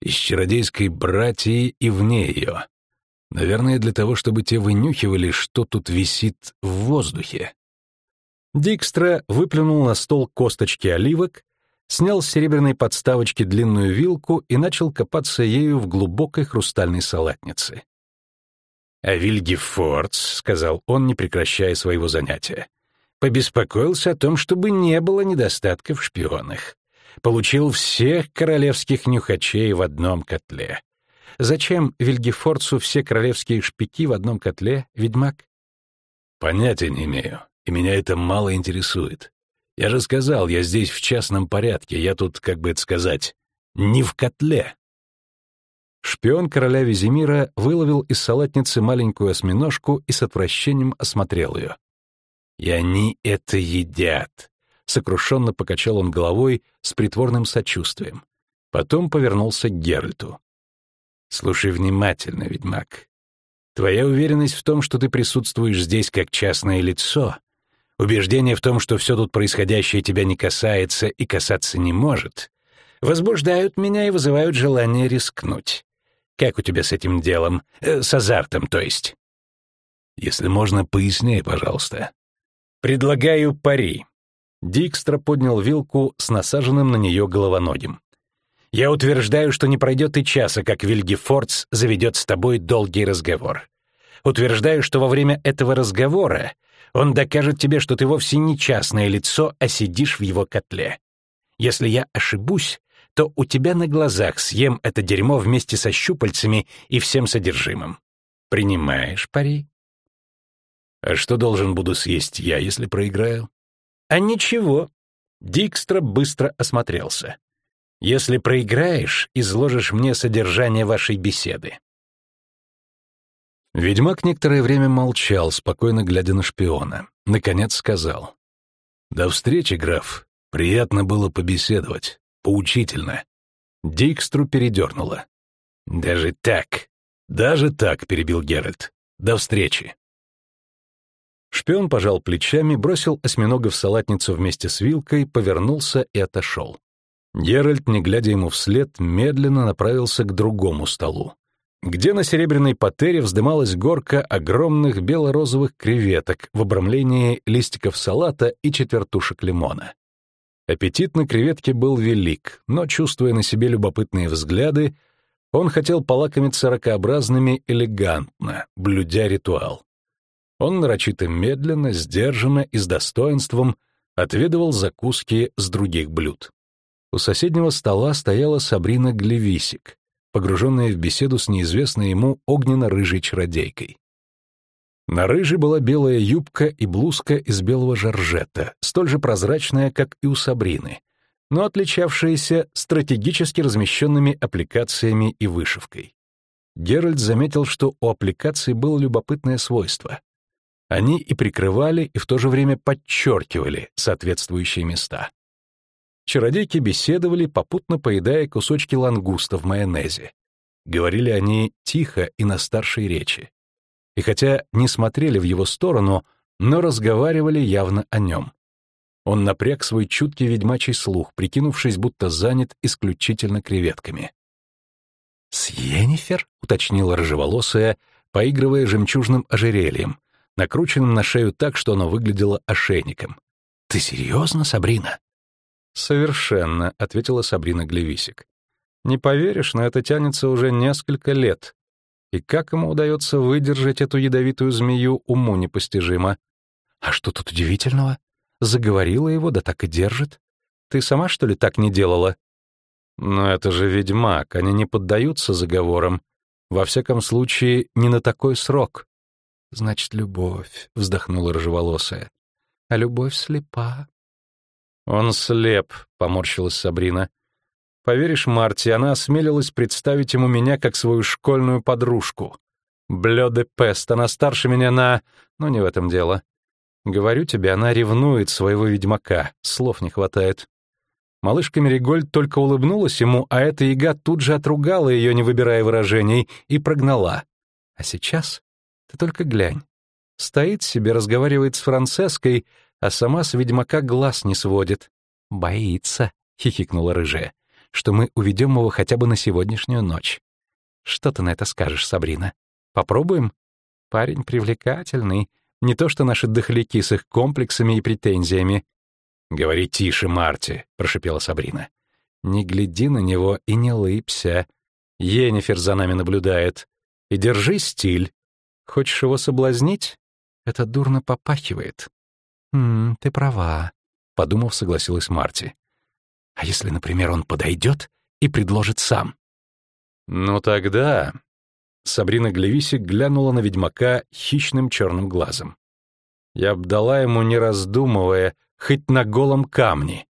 из чародейской братьи и вне ее. Наверное, для того, чтобы те вынюхивали, что тут висит в воздухе. Дикстра выплюнул на стол косточки оливок, снял с серебряной подставочки длинную вилку и начал копаться ею в глубокой хрустальной салатнице. «А Вильгефордс», — сказал он, не прекращая своего занятия, побеспокоился о том, чтобы не было недостатка в шпионах получил всех королевских нюхачей в одном котле. Зачем Вильгефорцу все королевские шпики в одном котле, ведьмак? Понятия не имею, и меня это мало интересует. Я же сказал, я здесь в частном порядке, я тут, как бы это сказать, не в котле. Шпион короля Визимира выловил из салатницы маленькую осьминожку и с отвращением осмотрел ее. «И они это едят. Сокрушенно покачал он головой с притворным сочувствием. Потом повернулся к Геральту. «Слушай внимательно, ведьмак. Твоя уверенность в том, что ты присутствуешь здесь как частное лицо, убеждение в том, что все тут происходящее тебя не касается и касаться не может, возбуждают меня и вызывают желание рискнуть. Как у тебя с этим делом? Э, с азартом, то есть?» «Если можно, пояснее, пожалуйста». «Предлагаю пари. Дикстра поднял вилку с насаженным на нее головоногим. «Я утверждаю, что не пройдет и часа, как Вильги Фордс заведет с тобой долгий разговор. Утверждаю, что во время этого разговора он докажет тебе, что ты вовсе не частное лицо, а сидишь в его котле. Если я ошибусь, то у тебя на глазах съем это дерьмо вместе со щупальцами и всем содержимым. Принимаешь пари?» «А что должен буду съесть я, если проиграю?» А ничего. Дикстра быстро осмотрелся. Если проиграешь, изложишь мне содержание вашей беседы. Ведьмак некоторое время молчал, спокойно глядя на шпиона. Наконец сказал. «До встречи, граф. Приятно было побеседовать. Поучительно». Дикстру передернуло. «Даже так?» «Даже так», — перебил Геральт. «До встречи». Шпион пожал плечами, бросил осьминога в салатницу вместе с вилкой, повернулся и отошел. Геральт, не глядя ему вслед, медленно направился к другому столу, где на серебряной патере вздымалась горка огромных бело-розовых креветок в обрамлении листиков салата и четвертушек лимона. Аппетит на креветке был велик, но, чувствуя на себе любопытные взгляды, он хотел полакомиться ракообразными элегантно, блюдя ритуал. Он нарочито медленно, сдержанно и с достоинством отведывал закуски с других блюд. У соседнего стола стояла Сабрина Глевисик, погруженная в беседу с неизвестной ему огненно-рыжей чародейкой. На рыже была белая юбка и блузка из белого жаржета, столь же прозрачная, как и у Сабрины, но отличавшаяся стратегически размещенными аппликациями и вышивкой. Геральт заметил, что у аппликаций было любопытное свойство. Они и прикрывали, и в то же время подчеркивали соответствующие места. Чародейки беседовали, попутно поедая кусочки лангуста в майонезе. говорили они тихо и на старшей речи. И хотя не смотрели в его сторону, но разговаривали явно о нем. Он напряг свой чуткий ведьмачий слух, прикинувшись, будто занят исключительно креветками. «С Йеннифер?» — уточнила рыжеволосая, поигрывая жемчужным ожерельем, накрученным на шею так, что оно выглядело ошейником. «Ты серьезно, Сабрина?» «Совершенно», — ответила Сабрина Глевисик. «Не поверишь, но это тянется уже несколько лет. И как ему удается выдержать эту ядовитую змею, уму непостижимо. А что тут удивительного? Заговорила его, да так и держит. Ты сама, что ли, так не делала? Но это же ведьмак, они не поддаются заговорам. Во всяком случае, не на такой срок. Значит, любовь, вздохнула рыжеволосая. А любовь слепа. Он слеп, поморщилась Сабрина. Поверишь, Марти, она осмелилась представить ему меня как свою школьную подружку. Блёде Пест, она старше меня на... Но не в этом дело. Говорю тебе, она ревнует своего ведьмака, слов не хватает. Малышка Меригольд только улыбнулась ему, а эта яга тут же отругала ее, не выбирая выражений, и прогнала. А сейчас ты только глянь. Стоит себе, разговаривает с Францеской, а сама с ведьмака глаз не сводит. «Боится», — хихикнула рыжая, — «что мы уведем его хотя бы на сегодняшнюю ночь». «Что ты на это скажешь, Сабрина? Попробуем?» Парень привлекательный, не то что наши дохляки с их комплексами и претензиями. «Говори тише, Марти», — прошипела Сабрина. «Не гляди на него и не лыбся. Енифер за нами наблюдает. И держи стиль. Хочешь его соблазнить? Это дурно попахивает». «Хм, ты права», — подумав, согласилась Марти. «А если, например, он подойдет и предложит сам?» «Ну тогда...» Сабрина Глевисик глянула на ведьмака хищным черным глазом. Я б дала ему, не раздумывая, хоть на голом камне.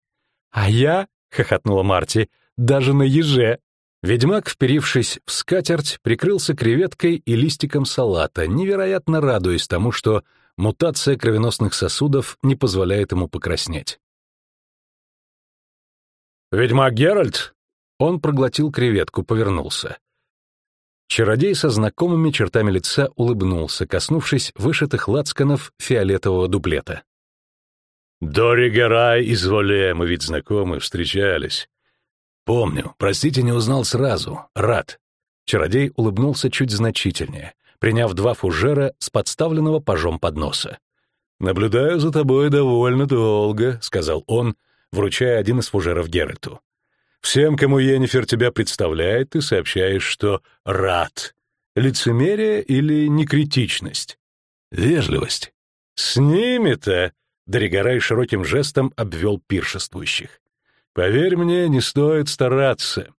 «А я», — хохотнула Марти, — «даже на еже». Ведьмак, вперившись в скатерть, прикрылся креветкой и листиком салата, невероятно радуясь тому, что мутация кровеносных сосудов не позволяет ему покраснеть. «Ведьмак Геральт?» Он проглотил креветку, повернулся. Чародей со знакомыми чертами лица улыбнулся, коснувшись вышитых лацканов фиолетового дуплета. «Дори Гарай из Воле, мы ведь знакомы, встречались». «Помню, простите, не узнал сразу. Рад». Чародей улыбнулся чуть значительнее, приняв два фужера с подставленного пажом подноса. «Наблюдаю за тобой довольно долго», — сказал он, вручая один из фужеров Геральту. Всем, кому Йеннифер тебя представляет, ты сообщаешь, что рад. Лицемерие или некритичность? Вежливость. С ними-то, Дорогорай широким жестом обвел пиршествующих. Поверь мне, не стоит стараться.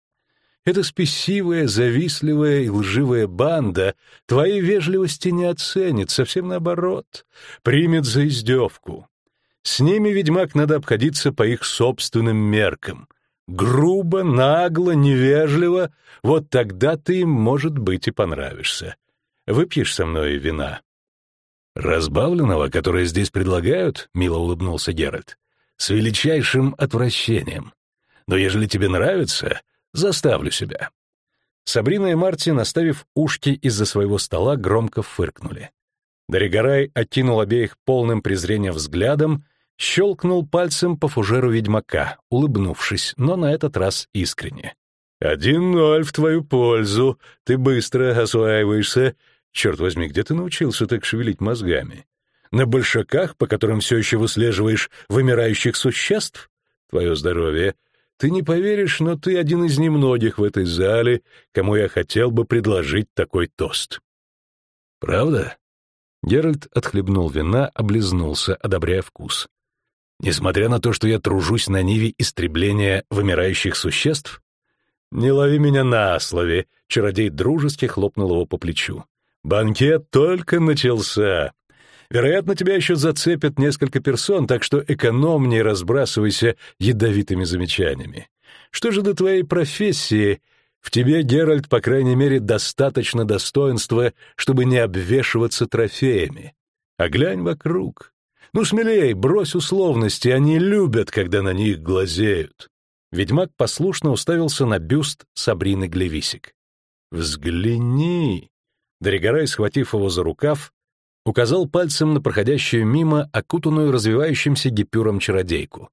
Эта спесивая, завистливая и лживая банда твоей вежливости не оценит, совсем наоборот, примет за издевку. С ними, ведьмак, надо обходиться по их собственным меркам — Грубо, нагло, невежливо, вот тогда ты им, может быть, и понравишься. Выпьешь со мной вина?» «Разбавленного, которое здесь предлагают?» — мило улыбнулся Геральт. «С величайшим отвращением. Но ежели тебе нравится, заставлю себя». Сабрина и Марти, наставив ушки из-за своего стола, громко фыркнули. Дорогорай окинул обеих полным презрения взглядом щелкнул пальцем по фужеру ведьмака, улыбнувшись, но на этот раз искренне. «Один ноль в твою пользу. Ты быстро осваиваешься. Черт возьми, где ты научился так шевелить мозгами? На большаках, по которым все еще выслеживаешь вымирающих существ? Твое здоровье. Ты не поверишь, но ты один из немногих в этой зале, кому я хотел бы предложить такой тост». «Правда?» Геральт отхлебнул вина, облизнулся, одобряя вкус. Несмотря на то, что я тружусь на ниве истребления вымирающих существ? Не лови меня на слове, чародей дружески хлопнул его по плечу. Банкет только начался. Вероятно, тебя еще зацепят несколько персон, так что экономнее разбрасывайся ядовитыми замечаниями. Что же до твоей профессии? В тебе, Геральт, по крайней мере, достаточно достоинства, чтобы не обвешиваться трофеями. А глянь вокруг. Ну, смелей, брось условности, они любят, когда на них глазеют. Ведьмак послушно уставился на бюст Сабрины Глевисик. «Взгляни!» Дорогорай, схватив его за рукав, указал пальцем на проходящую мимо окутанную развивающимся гипюром чародейку.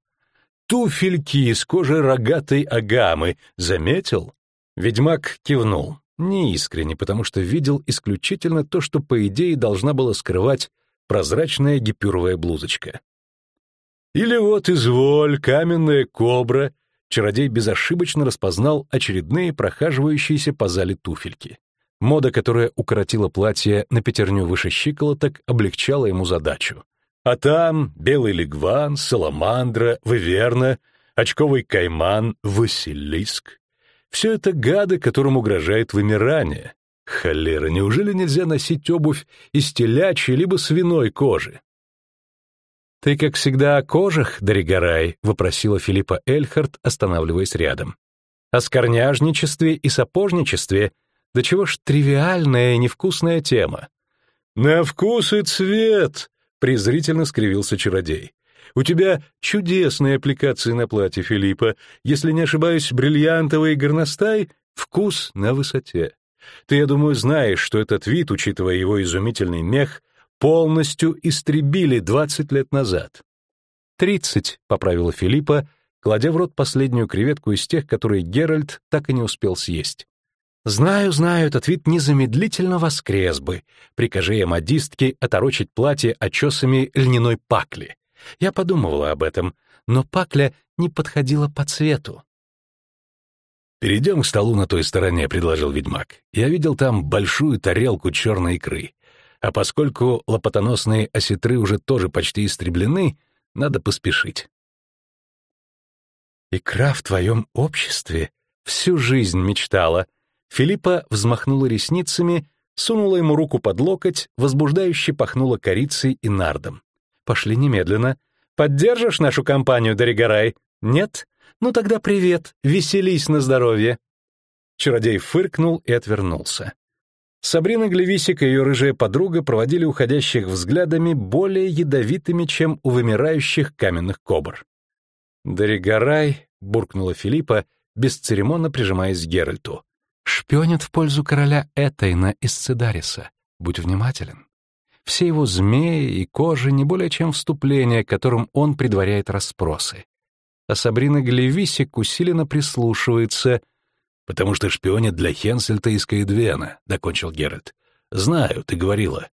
«Туфельки из кожи рогатой агамы! Заметил?» Ведьмак кивнул, неискренне, потому что видел исключительно то, что, по идее, должна была скрывать прозрачная гипюровая блузочка. «Или вот, изволь, каменная кобра!» Чародей безошибочно распознал очередные прохаживающиеся по зале туфельки. Мода, которая укоротила платье на пятерню выше щиколоток, облегчала ему задачу. А там белый лигван, саламандра, выверна, очковый кайман, василиск. Все это гады, которым угрожает вымирание. Холера, неужели нельзя носить обувь из телячьей либо свиной кожи? «Ты, как всегда, о кожах, Дорогорай?» — вопросила Филиппа Эльхард, останавливаясь рядом. «О скорняжничестве и сапожничестве да чего ж тривиальная и невкусная тема. «На вкус и цвет!» — презрительно скривился чародей. «У тебя чудесные аппликации на платье, Филиппа. Если не ошибаюсь, бриллиантовый горностай — вкус на высоте. Ты, я думаю, знаешь, что этот вид, учитывая его изумительный мех, полностью истребили двадцать лет назад». «Тридцать», — поправила Филиппа, кладя в рот последнюю креветку из тех, которые Геральт так и не успел съесть. Знаю, знаю, этот вид незамедлительно воскрес бы. Прикажи я модистке оторочить платье очесами льняной пакли. Я подумывала об этом, но пакля не подходила по цвету. «Перейдем к столу на той стороне», — предложил ведьмак. «Я видел там большую тарелку черной икры. А поскольку лопатоносные осетры уже тоже почти истреблены, надо поспешить». «Икра в твоем обществе?» Всю жизнь мечтала, Филиппа взмахнула ресницами, сунула ему руку под локоть, возбуждающе пахнула корицей и нардом. «Пошли немедленно. Поддержишь нашу компанию, Дорогорай? Нет? Ну тогда привет, веселись на здоровье». Чародей фыркнул и отвернулся. Сабрина Глевисик и ее рыжая подруга проводили уходящих взглядами более ядовитыми, чем у вымирающих каменных кобр. «Дорогорай», — буркнула Филиппа, бесцеремонно прижимаясь к Геральту шпионит в пользу короля Этайна из Цидариса. Будь внимателен. Все его змеи и кожи не более чем вступление, которым он предваряет расспросы. А Сабрина Глевисик усиленно прислушивается, «Потому что шпионит для Хенсельта из Каэдвена», — докончил Геральт. «Знаю, ты говорила.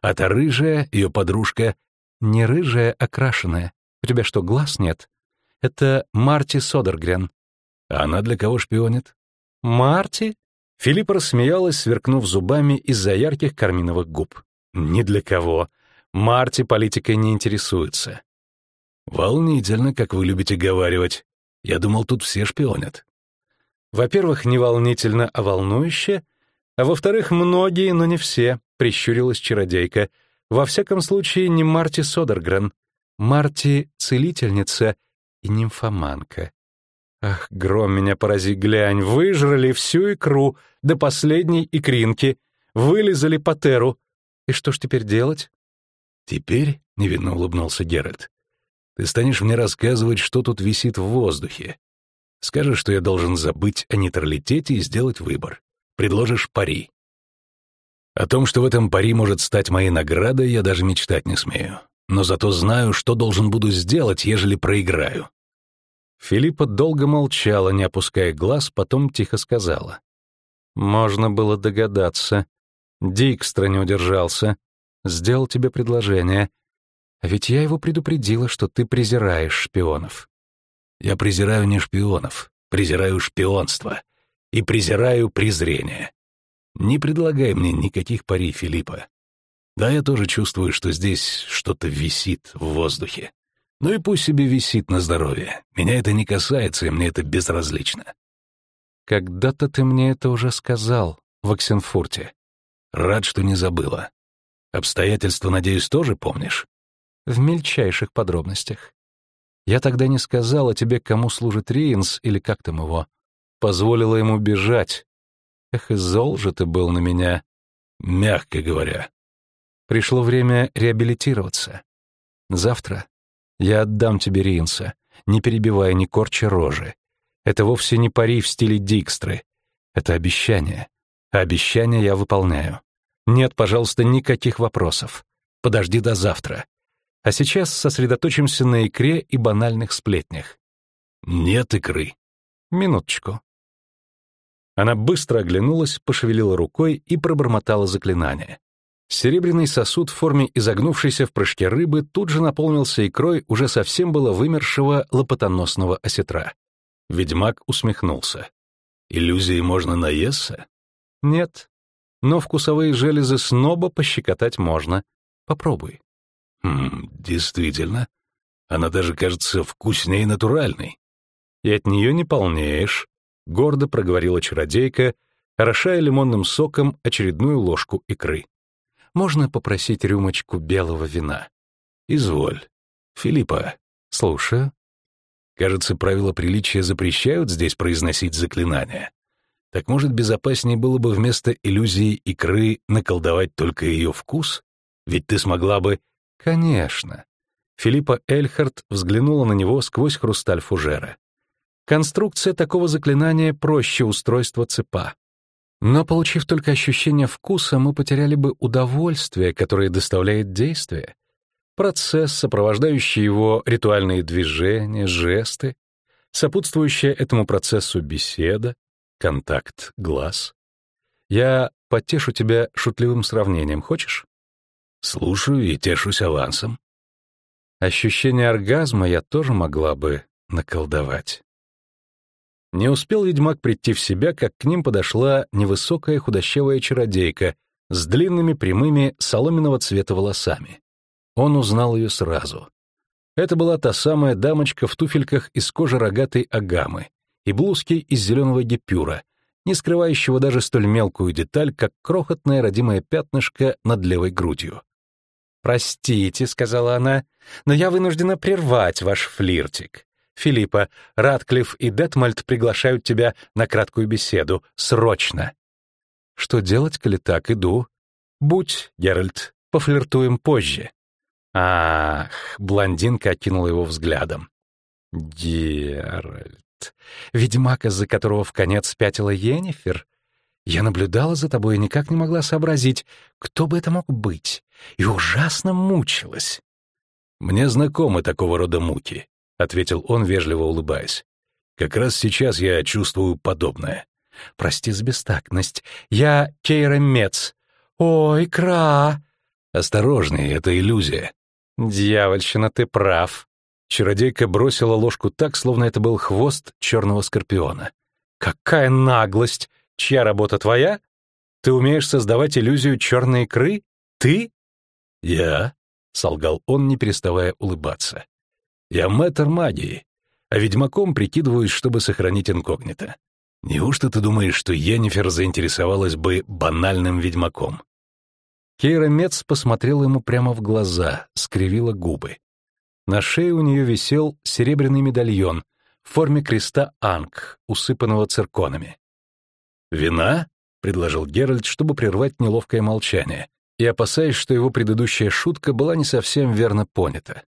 А та рыжая, ее подружка...» «Не рыжая, а крашеная. У тебя что, глаз нет?» «Это Марти Содергрен». «А она для кого шпионит?» «Марти?» Филиппа рассмеялась, сверкнув зубами из-за ярких карминовых губ. «Ни для кого. Марти политикой не интересуется». «Волнительно, как вы любите говаривать. Я думал, тут все шпионят». «Во-первых, не волнительно, а волнующе. А во-вторых, многие, но не все», — прищурилась чародейка. «Во всяком случае, не Марти Содергрен. Марти — целительница и нимфоманка. Ах, гром меня порази, глянь, выжрали всю икру до последней икринки, вылезали по теру. И что ж теперь делать? Теперь, — невинно улыбнулся Геральт, — ты станешь мне рассказывать, что тут висит в воздухе. Скажешь, что я должен забыть о нейтралитете и сделать выбор. Предложишь пари. О том, что в этом пари может стать моей наградой, я даже мечтать не смею. Но зато знаю, что должен буду сделать, ежели проиграю. Филиппа долго молчала, не опуская глаз, потом тихо сказала. «Можно было догадаться. Дикстра не удержался. Сделал тебе предложение. А ведь я его предупредила, что ты презираешь шпионов». «Я презираю не шпионов, презираю шпионство. И презираю презрение. Не предлагай мне никаких пари, Филиппа. Да, я тоже чувствую, что здесь что-то висит в воздухе. Ну и пусть себе висит на здоровье. Меня это не касается, и мне это безразлично. Когда-то ты мне это уже сказал в Оксенфурте. Рад, что не забыла. Обстоятельства, надеюсь, тоже помнишь? В мельчайших подробностях. Я тогда не сказала тебе, кому служит Риенс или как там его. Позволила ему бежать. Эх, и зол же ты был на меня. Мягко говоря. Пришло время реабилитироваться. Завтра я отдам тебе Ринса, не перебивая, ни корча рожи. Это вовсе не пари в стиле Дикстры. Это обещание. Обещания я выполняю. Нет, пожалуйста, никаких вопросов. Подожди до завтра. А сейчас сосредоточимся на икре и банальных сплетнях. Нет икры. Минуточку. Она быстро оглянулась, пошевелила рукой и пробормотала заклинание. Серебряный сосуд в форме изогнувшейся в прыжке рыбы тут же наполнился икрой уже совсем было вымершего лопатоносного осетра. Ведьмак усмехнулся. «Иллюзии можно наесться?» «Нет. Но вкусовые железы сноба пощекотать можно. Попробуй». «Хм, действительно. Она даже кажется вкуснее натуральной». «И от нее не полнеешь», гордо проговорила чародейка, орошая лимонным соком очередную ложку икры. «Можно попросить рюмочку белого вина?» «Изволь. Филиппа». «Слушаю». «Кажется, правила приличия запрещают здесь произносить заклинания. Так может, безопаснее было бы вместо иллюзии икры наколдовать только ее вкус? Ведь ты смогла бы...» «Конечно». Филиппа Эльхард взглянула на него сквозь хрусталь фужера. Конструкция такого заклинания проще устройства цепа. Но, получив только ощущение вкуса, мы потеряли бы удовольствие, которое доставляет действие. Процесс, сопровождающий его ритуальные движения, жесты, сопутствующая этому процессу беседа, контакт глаз. Я потешу тебя шутливым сравнением, хочешь? Слушаю и тешусь авансом. Ощущение оргазма я тоже могла бы наколдовать. Не успел ведьмак прийти в себя, как к ним подошла невысокая худощавая чародейка с длинными прямыми соломенного цвета волосами. Он узнал ее сразу. Это была та самая дамочка в туфельках из кожи рогатой агамы и блузке из зеленого гипюра, не скрывающего даже столь мелкую деталь, как крохотное родимое пятнышко над левой грудью. «Простите», — сказала она, — «но я вынуждена прервать ваш флиртик. Филиппа, Радклифф и Детмальд приглашают тебя на краткую беседу. Срочно!» «Что делать, коли так, иду?» «Будь, Геральт, пофлиртуем позже». «Ах!» — блондинка окинула его взглядом. «Геральт, ведьмак, из-за которого в конец спятила Йеннифер? Я наблюдала за тобой и никак не могла сообразить, кто бы это мог быть, и ужасно мучилась». «Мне знакомы такого рода муки», ответил он, вежливо улыбаясь. Как раз сейчас я чувствую подобное. Прости за бестактность. Я Кейра Мец. Ой, кра. Осторожней, это иллюзия. Дьявольщина, ты прав. Чародейка бросила ложку так, словно это был хвост черного скорпиона. Какая наглость! Чья работа твоя? Ты умеешь создавать иллюзию черной икры? Ты? Я, солгал он, не переставая улыбаться. Я мэтр магии, а ведьмаком прикидываюсь, чтобы сохранить инкогнито. Неужто ты думаешь, что Йеннифер заинтересовалась бы банальным ведьмаком?» Кейра Мец посмотрела ему прямо в глаза, скривила губы. На шее у нее висел серебряный медальон в форме креста Анг, усыпанного цирконами. «Вина?» — предложил Геральт, чтобы прервать неловкое молчание, и опасаясь, что его предыдущая шутка была не совсем верно понята.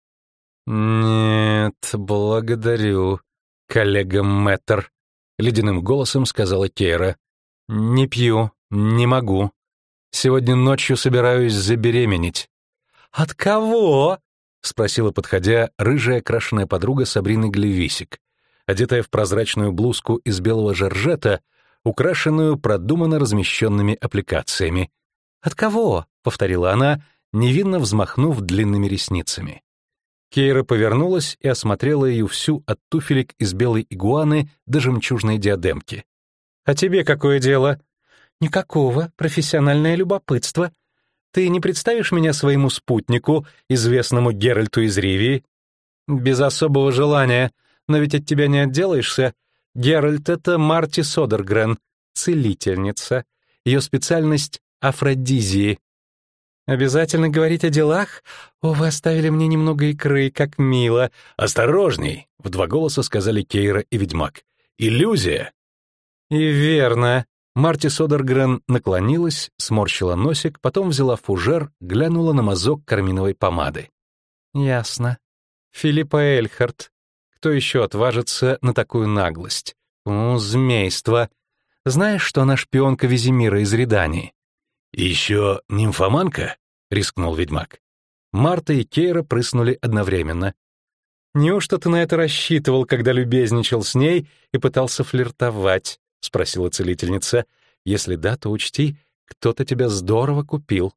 «Нет, благодарю, коллега Мэттер», — ледяным голосом сказала Кейра. «Не пью, не могу. Сегодня ночью собираюсь забеременеть». «От кого?» — спросила, подходя, рыжая крашеная подруга Сабрины Глевисик, одетая в прозрачную блузку из белого жаржета, украшенную продуманно размещенными аппликациями. «От кого?» — повторила она, невинно взмахнув длинными ресницами. Кейра повернулась и осмотрела ее всю от туфелек из белой игуаны до жемчужной диадемки. «А тебе какое дело?» «Никакого, профессиональное любопытство. Ты не представишь меня своему спутнику, известному Геральту из Ривии?» «Без особого желания, но ведь от тебя не отделаешься. Геральт — это Марти Содергрен, целительница. Ее специальность — афродизии. «Обязательно говорить о делах? О, вы оставили мне немного икры, как мило». «Осторожней!» — в два голоса сказали Кейра и Ведьмак. «Иллюзия!» «И верно». Марти Содергрен наклонилась, сморщила носик, потом взяла фужер, глянула на мазок карминовой помады. «Ясно. Филиппа Эльхард. Кто еще отважится на такую наглость? О, змейство. Знаешь, что она шпионка Визимира из Редании?» Еще нимфоманка?» — рискнул ведьмак. Марта и Кейра прыснули одновременно. «Неужто ты на это рассчитывал, когда любезничал с ней и пытался флиртовать?» — спросила целительница. «Если да, то учти, кто-то тебя здорово купил.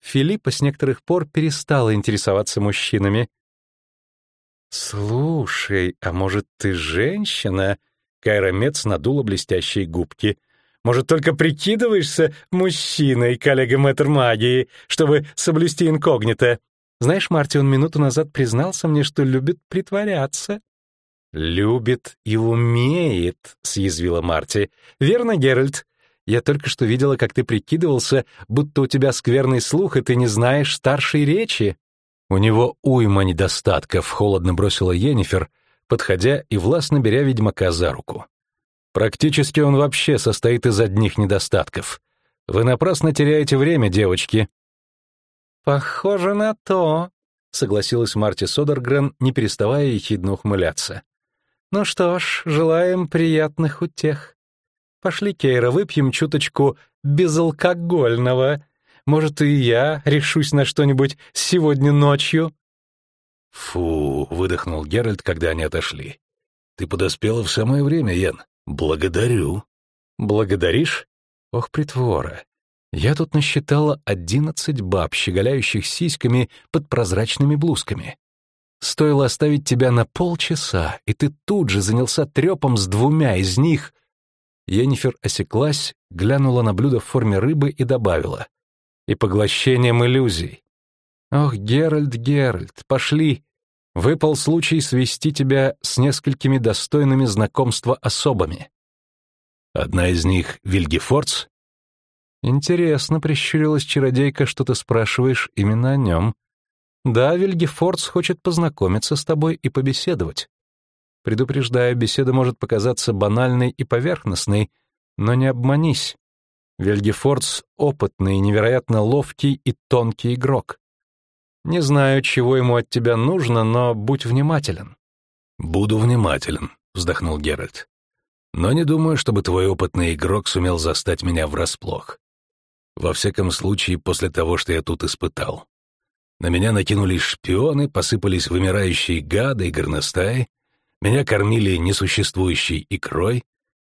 Филиппа с некоторых пор перестала интересоваться мужчинами». «Слушай, а может, ты женщина?» Кайра Мец надула блестящие губки. «Может, только прикидываешься мужчиной, коллега мэтр магии, чтобы соблюсти инкогнито? Знаешь, Марти, он минуту назад признался мне, что любит притворяться». «Любит и умеет», — съязвила Марти. «Верно, Геральт? Я только что видела, как ты прикидывался, будто у тебя скверный слух, и ты не знаешь старшей речи». «У него уйма недостатков», — холодно бросила Йеннифер, подходя и властно беря ведьмака за руку. «Практически он вообще состоит из одних недостатков. Вы напрасно теряете время, девочки». «Похоже на то», — согласилась Марти Содергрен, не переставая ехидно ухмыляться. «Ну что ж, желаем приятных утех. Пошли, Кейра, выпьем чуточку безалкогольного. Может, и я решусь на что-нибудь сегодня ночью?» «Фу», — выдохнул Геральт, когда они отошли. «Ты подоспела в самое время, Ян. Благодарю». «Благодаришь? Ох, притвора. Я тут насчитала одиннадцать баб, щеголяющих сиськами под прозрачными блузками. Стоило оставить тебя на полчаса, и ты тут же занялся трепом с двумя из них». Енифер осеклась, глянула на блюдо в форме рыбы и добавила. «И поглощением иллюзий. Ох, Геральт, Геральт, пошли. Выпал случай свести тебя с несколькими достойными знакомства особами. Одна из них — Вильгефордс? Интересно, прищурилась чародейка, что ты спрашиваешь именно о нем. Да, Вильгефордс хочет познакомиться с тобой и побеседовать. Предупреждаю, беседа может показаться банальной и поверхностной, но не обманись. Вильгефордс — опытный, невероятно ловкий и тонкий игрок. Не знаю, чего ему от тебя нужно, но будь внимателен». «Буду внимателен», — вздохнул Геральт. «Но не думаю, чтобы твой опытный игрок сумел застать меня врасплох. Во всяком случае, после того, что я тут испытал. На меня накинулись шпионы, посыпались вымирающие гады и горностаи, меня кормили несуществующей икрой,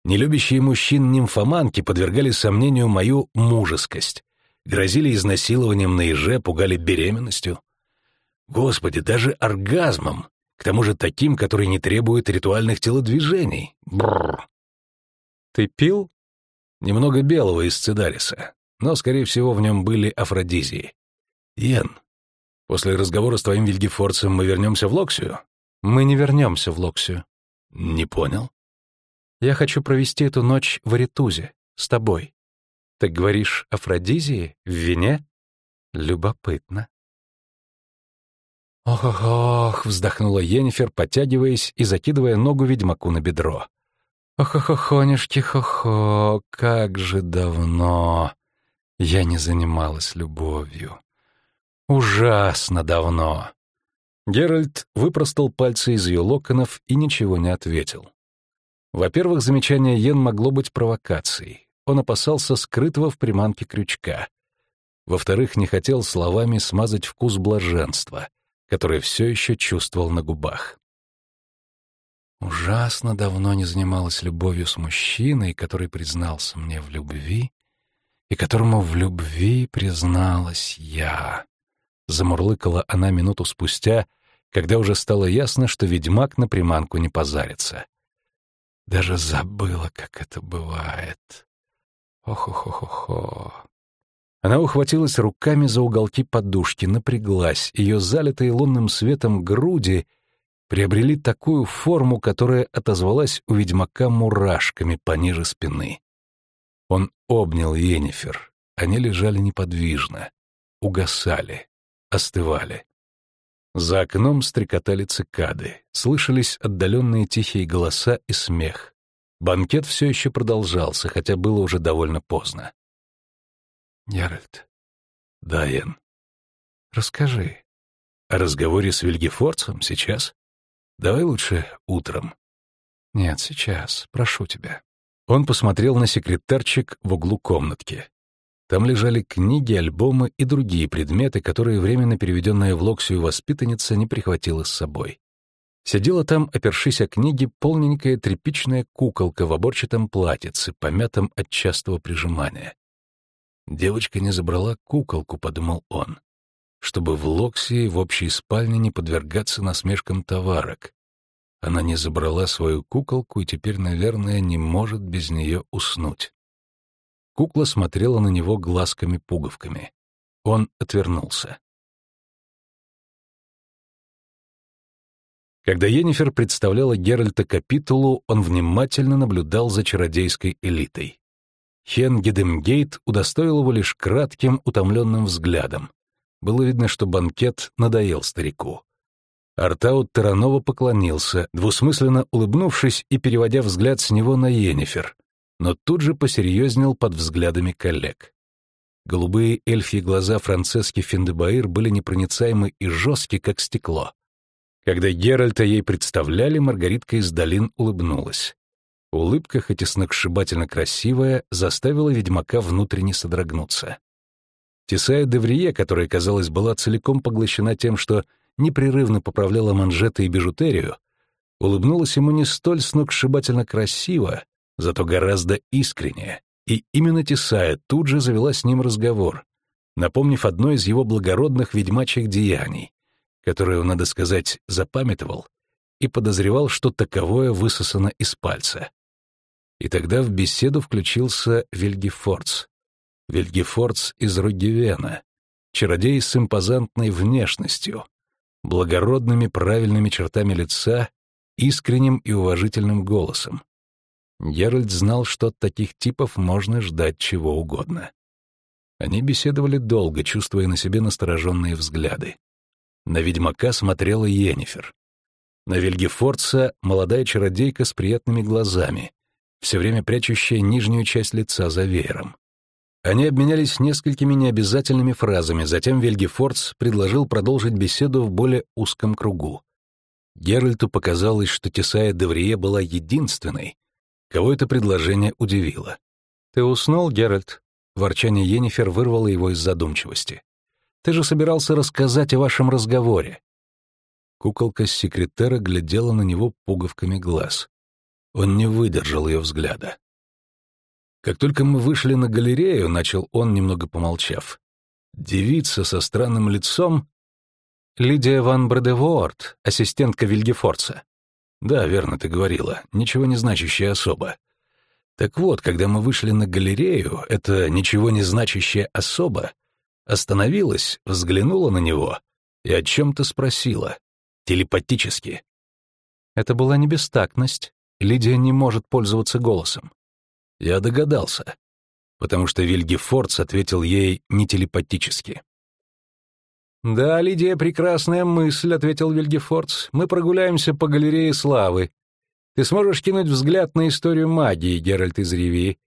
нелюбящие мужчин нимфоманки подвергали сомнению мою мужескость, грозили изнасилованием на еже, пугали беременностью. Господи, даже оргазмом, к тому же таким, который не требует ритуальных телодвижений. Бррр. Ты пил? Немного белого из цидариса, но, скорее всего, в нем были афродизии. Йен, после разговора с твоим Вильгефорцем мы вернемся в Локсию? Мы не вернемся в Локсию. Не понял. Я хочу провести эту ночь в Аритузе, с тобой. Так говоришь, Афродизии? В вине? Любопытно. «Ох-ох-ох!» — вздохнула Йеннифер, подтягиваясь и закидывая ногу ведьмаку на бедро. «Ох-охохонюшки, хо-хо, как же давно я не занималась любовью. Ужасно давно!» Геральт выпростал пальцы из ее локонов и ничего не ответил. Во-первых, замечание Йен могло быть провокацией он опасался скрытого в приманке крючка. Во-вторых, не хотел словами смазать вкус блаженства, который все еще чувствовал на губах. Ужасно давно не занималась любовью с мужчиной, который признался мне в любви, и которому в любви призналась я. Замурлыкала она минуту спустя, когда уже стало ясно, что ведьмак на приманку не позарится. Даже забыла, как это бывает. Ох-ох-ох-ох. Она ухватилась руками за уголки подушки, напряглась. Ее залитые лунным светом груди приобрели такую форму, которая отозвалась у ведьмака мурашками пониже спины. Он обнял Енифер. Они лежали неподвижно, угасали, остывали. За окном стрекотали цикады, слышались отдаленные тихие голоса и смех. Банкет все еще продолжался, хотя было уже довольно поздно. «Геральт». «Да, Ян». «Расскажи». «О разговоре с Вильгефорцем сейчас? Давай лучше утром». «Нет, сейчас. Прошу тебя». Он посмотрел на секретарчик в углу комнатки. Там лежали книги, альбомы и другие предметы, которые временно переведенная в Локсию воспитанница не прихватила с собой. Сидела там, опершись о книги, полненькая тряпичная куколка в оборчатом платьице, помятом от частого прижимания. «Девочка не забрала куколку», — подумал он, чтобы в Локсии в общей спальне не подвергаться насмешкам товарок. Она не забрала свою куколку и теперь, наверное, не может без нее уснуть. Кукла смотрела на него глазками-пуговками. Он отвернулся. Когда Йеннифер представляла Геральта капитулу, он внимательно наблюдал за чародейской элитой. Хен Гедемгейт удостоил его лишь кратким, утомленным взглядом. Было видно, что банкет надоел старику. Артаут Таранова поклонился, двусмысленно улыбнувшись и переводя взгляд с него на Йеннифер, но тут же посерьезнел под взглядами коллег. Голубые эльфьи глаза Францески Финдебаир были непроницаемы и жесткие, как стекло. Когда Геральта ей представляли, Маргаритка из долин улыбнулась. Улыбка, хоть и сногсшибательно красивая, заставила ведьмака внутренне содрогнуться. Тесая Деврие, которая, казалось, была целиком поглощена тем, что непрерывно поправляла манжеты и бижутерию, улыбнулась ему не столь сногсшибательно красиво, зато гораздо искреннее. И именно Тесая тут же завела с ним разговор, напомнив одно из его благородных ведьмачьих деяний, которое он, надо сказать, запамятовал и подозревал, что таковое высосано из пальца. И тогда в беседу включился Вильгефордс. Вильгефордс из Ругевена, чародей с импозантной внешностью, благородными правильными чертами лица, искренним и уважительным голосом. Геральт знал, что от таких типов можно ждать чего угодно. Они беседовали долго, чувствуя на себе настороженные взгляды. На ведьмака смотрела Йеннифер. На Вильгефорца молодая чародейка с приятными глазами, все время прячущая нижнюю часть лица за веером. Они обменялись несколькими необязательными фразами, затем Вильгефордс предложил продолжить беседу в более узком кругу. Геральту показалось, что Тесая Деврие была единственной, кого это предложение удивило. «Ты уснул, Геральт?» Ворчание Йеннифер вырвало его из задумчивости. Ты же собирался рассказать о вашем разговоре». Куколка с секретера глядела на него пуговками глаз. Он не выдержал ее взгляда. Как только мы вышли на галерею, начал он, немного помолчав. Девица со странным лицом... Лидия ван Бредеворд, ассистентка Вильгефорца. Да, верно ты говорила, ничего не значащая особа. Так вот, когда мы вышли на галерею, это ничего не значащая особа Остановилась, взглянула на него и о чем-то спросила. Телепатически. Это была не бестактность. Лидия не может пользоваться голосом. Я догадался, потому что Вильгефордс ответил ей не телепатически. «Да, Лидия, прекрасная мысль», — ответил Вильгефордс. «Мы прогуляемся по галерее славы. Ты сможешь кинуть взгляд на историю магии, Геральт из Ривии,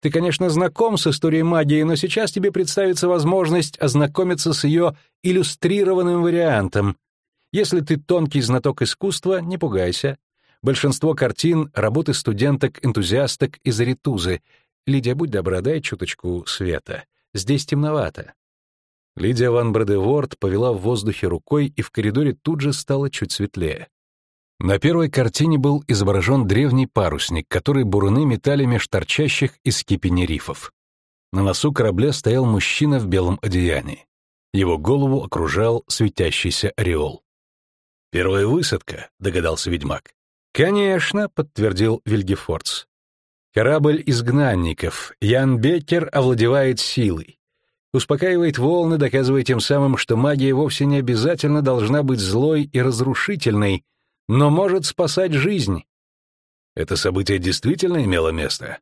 ты, конечно, знаком с историей магии, но сейчас тебе представится возможность ознакомиться с ее иллюстрированным вариантом. Если ты тонкий знаток искусства, не пугайся. Большинство картин — работы студенток-энтузиасток из Аритузы. Лидия, будь добра, дай чуточку света. Здесь темновато. Лидия ван Бредеворд повела в воздухе рукой, и в коридоре тут же стало чуть светлее. На первой картине был изображен древний парусник, который буруны метали меж торчащих из кипени рифов. На носу корабля стоял мужчина в белом одеянии. Его голову окружал светящийся ореол. «Первая высадка», — догадался ведьмак. «Конечно», — подтвердил Вильгефордс. «Корабль изгнанников. Ян Беккер овладевает силой. Успокаивает волны, доказывая тем самым, что магия вовсе не обязательно должна быть злой и разрушительной, но может спасать жизнь. Это событие действительно имело место?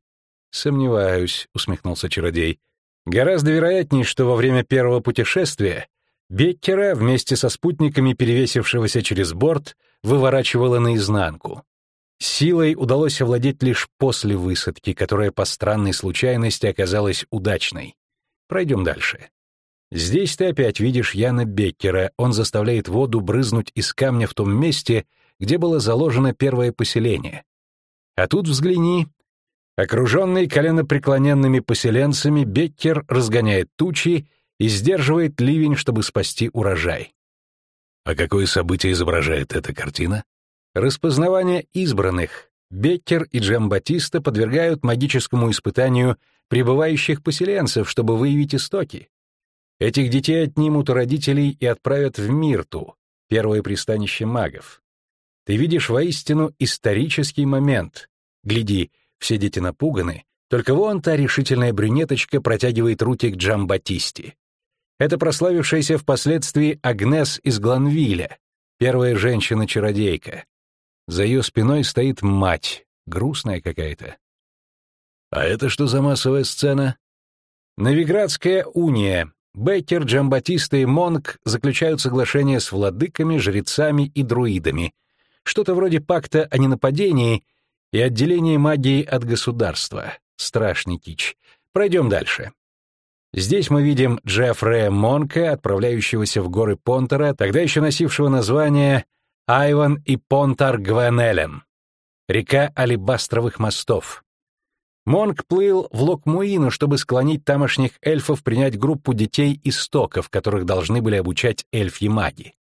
Сомневаюсь, усмехнулся чародей. Гораздо вероятнее, что во время первого путешествия Беккера вместе со спутниками, перевесившегося через борт, выворачивало наизнанку. Силой удалось овладеть лишь после высадки, которая по странной случайности оказалась удачной. Пройдем дальше. Здесь ты опять видишь Яна Беккера, он заставляет воду брызнуть из камня в том месте, где было заложено первое поселение. А тут взгляни. Окруженный коленопреклоненными поселенцами, Беккер разгоняет тучи и сдерживает ливень, чтобы спасти урожай. А какое событие изображает эта картина? Распознавание избранных. Беккер и Джамбатиста подвергают магическому испытанию прибывающих поселенцев, чтобы выявить истоки. Этих детей отнимут у родителей и отправят в Мирту, первое пристанище магов. Ты видишь воистину исторический момент. Гляди, все дети напуганы, только вон та решительная брюнеточка протягивает руки к Джамбатисте. Это прославившаяся впоследствии Агнес из Гланвиля, первая женщина-чародейка. За ее спиной стоит мать, грустная какая-то. А это что за массовая сцена? Новиградская уния. Беккер, Джамбатиста и Монк заключают соглашение с владыками, жрецами и друидами. Что-то вроде пакта о ненападении и отделении магии от государства. Страшный кич. Пройдем дальше. Здесь мы видим Джеффрея Монка, отправляющегося в горы Понтера, тогда еще носившего название Айван и Понтар Гвенелен, река алебастровых мостов. Монк плыл в Локмуину, чтобы склонить тамошних эльфов принять группу детей истоков, которых должны были обучать эльфьи маги.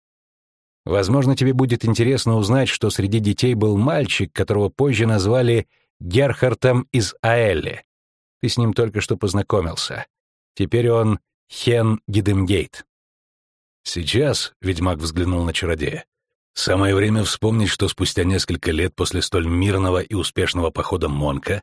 Возможно, тебе будет интересно узнать, что среди детей был мальчик, которого позже назвали Герхартом из Аэлли. Ты с ним только что познакомился. Теперь он Хен Гидемгейт. Сейчас, — ведьмак взглянул на чародея, — самое время вспомнить, что спустя несколько лет после столь мирного и успешного похода Монка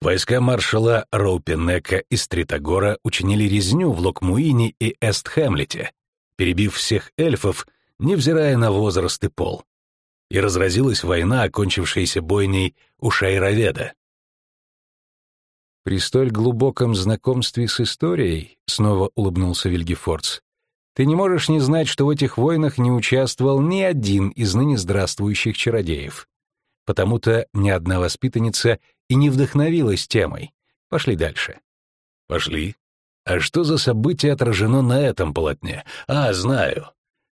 войска маршала Роупенека из Тритогора учинили резню в Локмуине и Эстхэмлете, перебив всех эльфов невзирая на возраст и пол. И разразилась война, окончившаяся бойней у Шайроведа. «При столь глубоком знакомстве с историей», — снова улыбнулся Вильгефордс, «ты не можешь не знать, что в этих войнах не участвовал ни один из ныне здравствующих чародеев. Потому-то ни одна воспитанница и не вдохновилась темой. Пошли дальше». «Пошли. А что за событие отражено на этом полотне? А, знаю.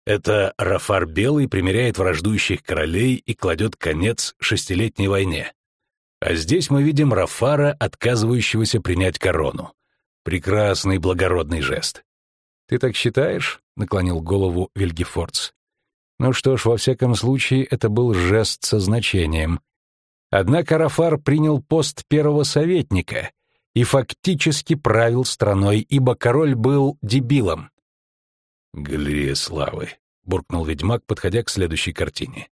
Это Рафар Белый примиряет враждующих королей и кладет конец шестилетней войне. А здесь мы видим Рафара, отказывающегося принять корону. Прекрасный благородный жест. «Ты так считаешь?» — наклонил голову Вильгефордс. «Ну что ж, во всяком случае, это был жест со значением. Однако Рафар принял пост первого советника и фактически правил страной, ибо король был дебилом. «Галерея славы», — буркнул ведьмак, подходя к следующей картине.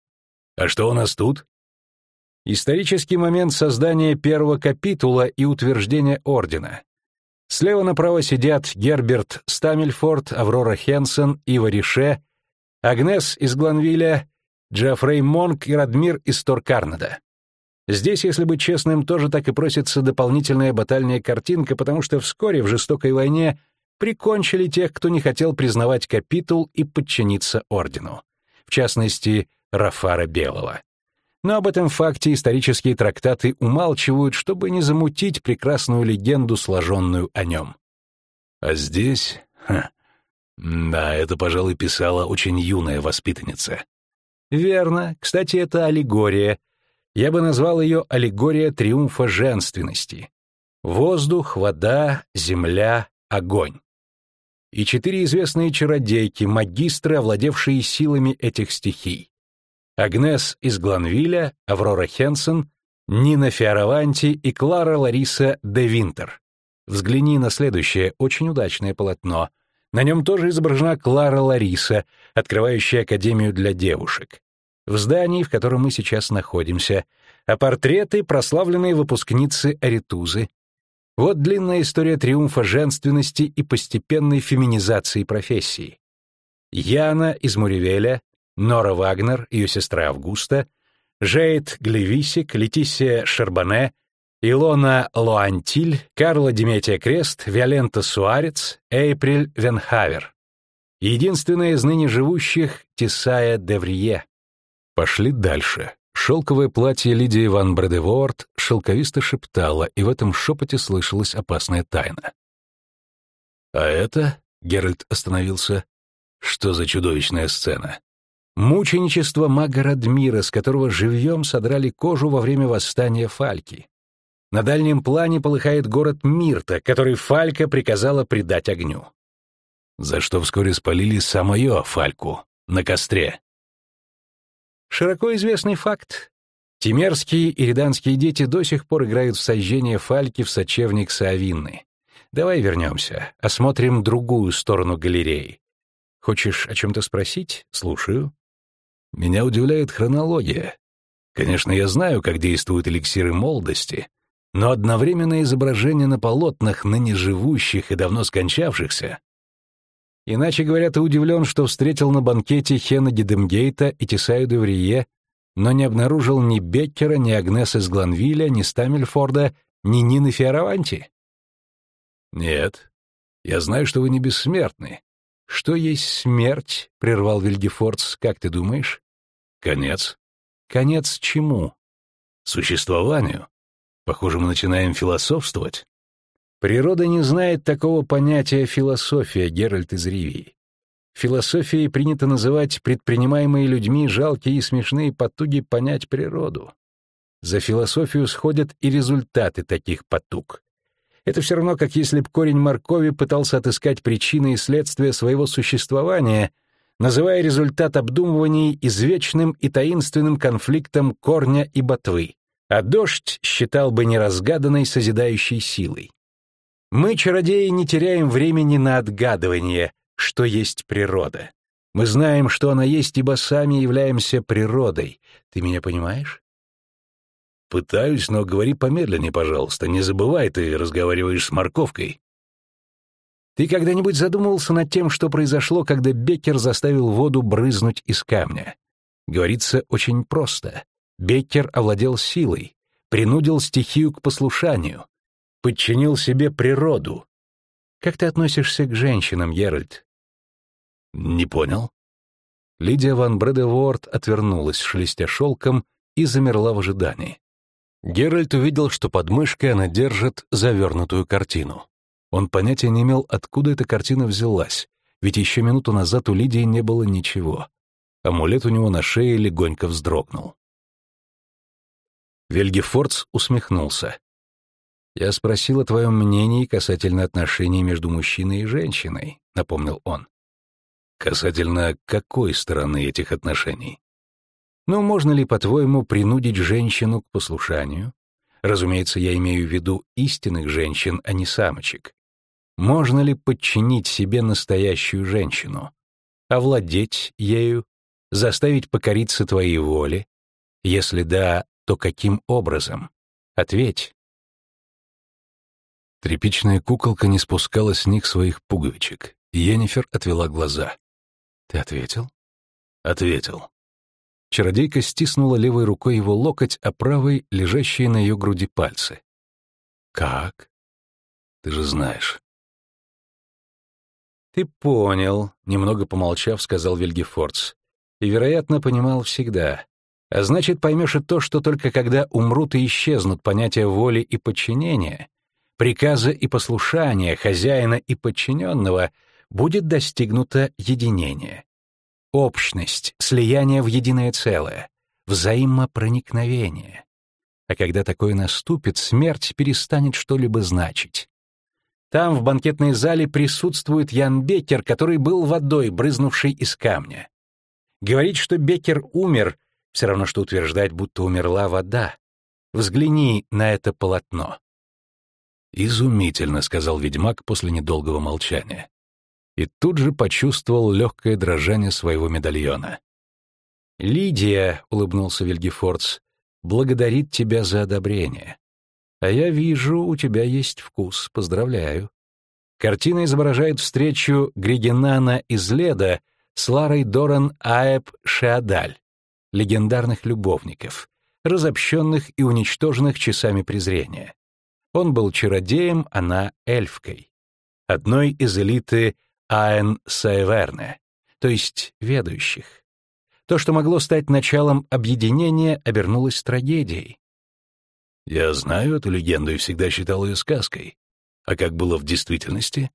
«А что у нас тут?» Исторический момент создания первого капитула и утверждения ордена. Слева направо сидят Герберт Стамельфорд, Аврора Хенсен, Ива Рише, Агнес из Гланвиля, Джеффрей Монк и Радмир из Торкарнада. Здесь, если быть честным, тоже так и просится дополнительная батальная картинка, потому что вскоре в жестокой войне прикончили тех, кто не хотел признавать капитул и подчиниться ордену, в частности, Рафара Белого. Но об этом факте исторические трактаты умалчивают, чтобы не замутить прекрасную легенду, сложенную о нем. А здесь... Ха, да, это, пожалуй, писала очень юная воспитанница. Верно. Кстати, это аллегория. Я бы назвал ее аллегория триумфа женственности. Воздух, вода, земля, огонь и четыре известные чародейки, магистры, овладевшие силами этих стихий. Агнес из Гланвиля, Аврора Хенсен, Нина Фиараванти и Клара Лариса де Винтер. Взгляни на следующее, очень удачное полотно. На нем тоже изображена Клара Лариса, открывающая Академию для девушек. В здании, в котором мы сейчас находимся, а портреты — прославленные выпускницы Аритузы, вот длинная история триумфа женственности и постепенной феминизации профессии. Яна из Муривеля, Нора Вагнер, ее сестра Августа, Жейд Глевисик, Летисия Шербане, Илона Лоантиль, Карла Деметия Крест, Виолента Суарец, Эйприль Венхавер. Единственная из ныне живущих — Тесая Деврие. Пошли дальше. Шелковое платье Лидии ван Бредеворд шелковисто шептало, и в этом шепоте слышалась опасная тайна. «А это...» — Геральт остановился. «Что за чудовищная сцена?» Мученичество мага Радмира, с которого живьем содрали кожу во время восстания Фальки. На дальнем плане полыхает город Мирта, который Фалька приказала предать огню. За что вскоре спалили самую Фальку на костре. Широко известный факт. Тимерские и риданские дети до сих пор играют в сожжение Фальки в сочевник Саавинны. Давай вернемся, осмотрим другую сторону галереи. Хочешь о чем-то спросить? Слушаю. Меня удивляет хронология. Конечно, я знаю, как действуют эликсиры молодости, но одновременное изображение на полотнах ныне живущих и давно скончавшихся. Иначе говоря, ты удивлен, что встретил на банкете Хена Гидемгейта и Тесаю де Врие, но не обнаружил ни Беккера, ни Агнес из Гланвилля, ни Стамельфорда, ни Нины Фиараванти? Нет. Я знаю, что вы не бессмертны. Что есть смерть? — прервал Вильгефордс. Как ты думаешь? Конец. Конец чему? Существованию. Похоже, мы начинаем философствовать. Природа не знает такого понятия философия, Геральт из Ривии. Философией принято называть предпринимаемые людьми жалкие и смешные потуги понять природу. За философию сходят и результаты таких потуг. Это все равно, как если б корень моркови пытался отыскать причины и следствия своего существования, называя результат обдумываний извечным и таинственным конфликтом корня и ботвы а дождь считал бы неразгаданной созидающей силой. Мы, чародеи, не теряем времени на отгадывание, что есть природа. Мы знаем, что она есть, ибо сами являемся природой. Ты меня понимаешь? Пытаюсь, но говори помедленнее, пожалуйста. Не забывай, ты разговариваешь с морковкой. Ты когда-нибудь задумывался над тем, что произошло, когда Беккер заставил воду брызнуть из камня? Говорится очень просто. Беккер овладел силой, принудил стихию к послушанию, подчинил себе природу. Как ты относишься к женщинам, Геральт? Не понял. Лидия ван Бредеворд отвернулась, шелестя шелком, и замерла в ожидании. Геральт увидел, что под мышкой она держит завернутую картину. Он понятия не имел, откуда эта картина взялась, ведь еще минуту назад у Лидии не было ничего. Амулет у него на шее легонько вздрогнул. Вельгефордс усмехнулся. «Я спросил о твоем мнении касательно отношений между мужчиной и женщиной», — напомнил он. «Касательно какой стороны этих отношений?» «Ну, можно ли, по-твоему, принудить женщину к послушанию? Разумеется, я имею в виду истинных женщин, а не самочек. Можно ли подчинить себе настоящую женщину? Овладеть ею? Заставить покориться твоей воле? Если да, то каким образом? Ответь. Тряпичная куколка не спускала с них своих пуговичек. Йеннифер отвела глаза. «Ты ответил?» «Ответил». Чародейка стиснула левой рукой его локоть, а правой — лежащие на ее груди пальцы. «Как?» «Ты же знаешь». «Ты понял», — немного помолчав, сказал Вильгефордс. «И, вероятно, понимал всегда. А значит, поймешь и то, что только когда умрут и исчезнут понятия воли и подчинения, приказа и послушания, хозяина и подчиненного, будет достигнуто единение. Общность, слияние в единое целое, взаимопроникновение. А когда такое наступит, смерть перестанет что-либо значить. Там, в банкетной зале, присутствует Ян Беккер, который был водой, брызнувшей из камня. Говорить, что Беккер умер, все равно, что утверждать, будто умерла вода. Взгляни на это полотно. «Изумительно», — сказал ведьмак после недолгого молчания. И тут же почувствовал легкое дрожание своего медальона. «Лидия», — улыбнулся Вильгефордс, — «благодарит тебя за одобрение. А я вижу, у тебя есть вкус, поздравляю». Картина изображает встречу Григенана из Леда с Ларой Доран Аэб Шеадаль легендарных любовников, разобщенных и уничтоженных часами презрения. Он был чародеем, она — эльфкой. Одной из элиты Аэн Саеверне, то есть ведущих. То, что могло стать началом объединения, обернулось трагедией. Я знаю эту легенду и всегда считал ее сказкой. А как было в действительности?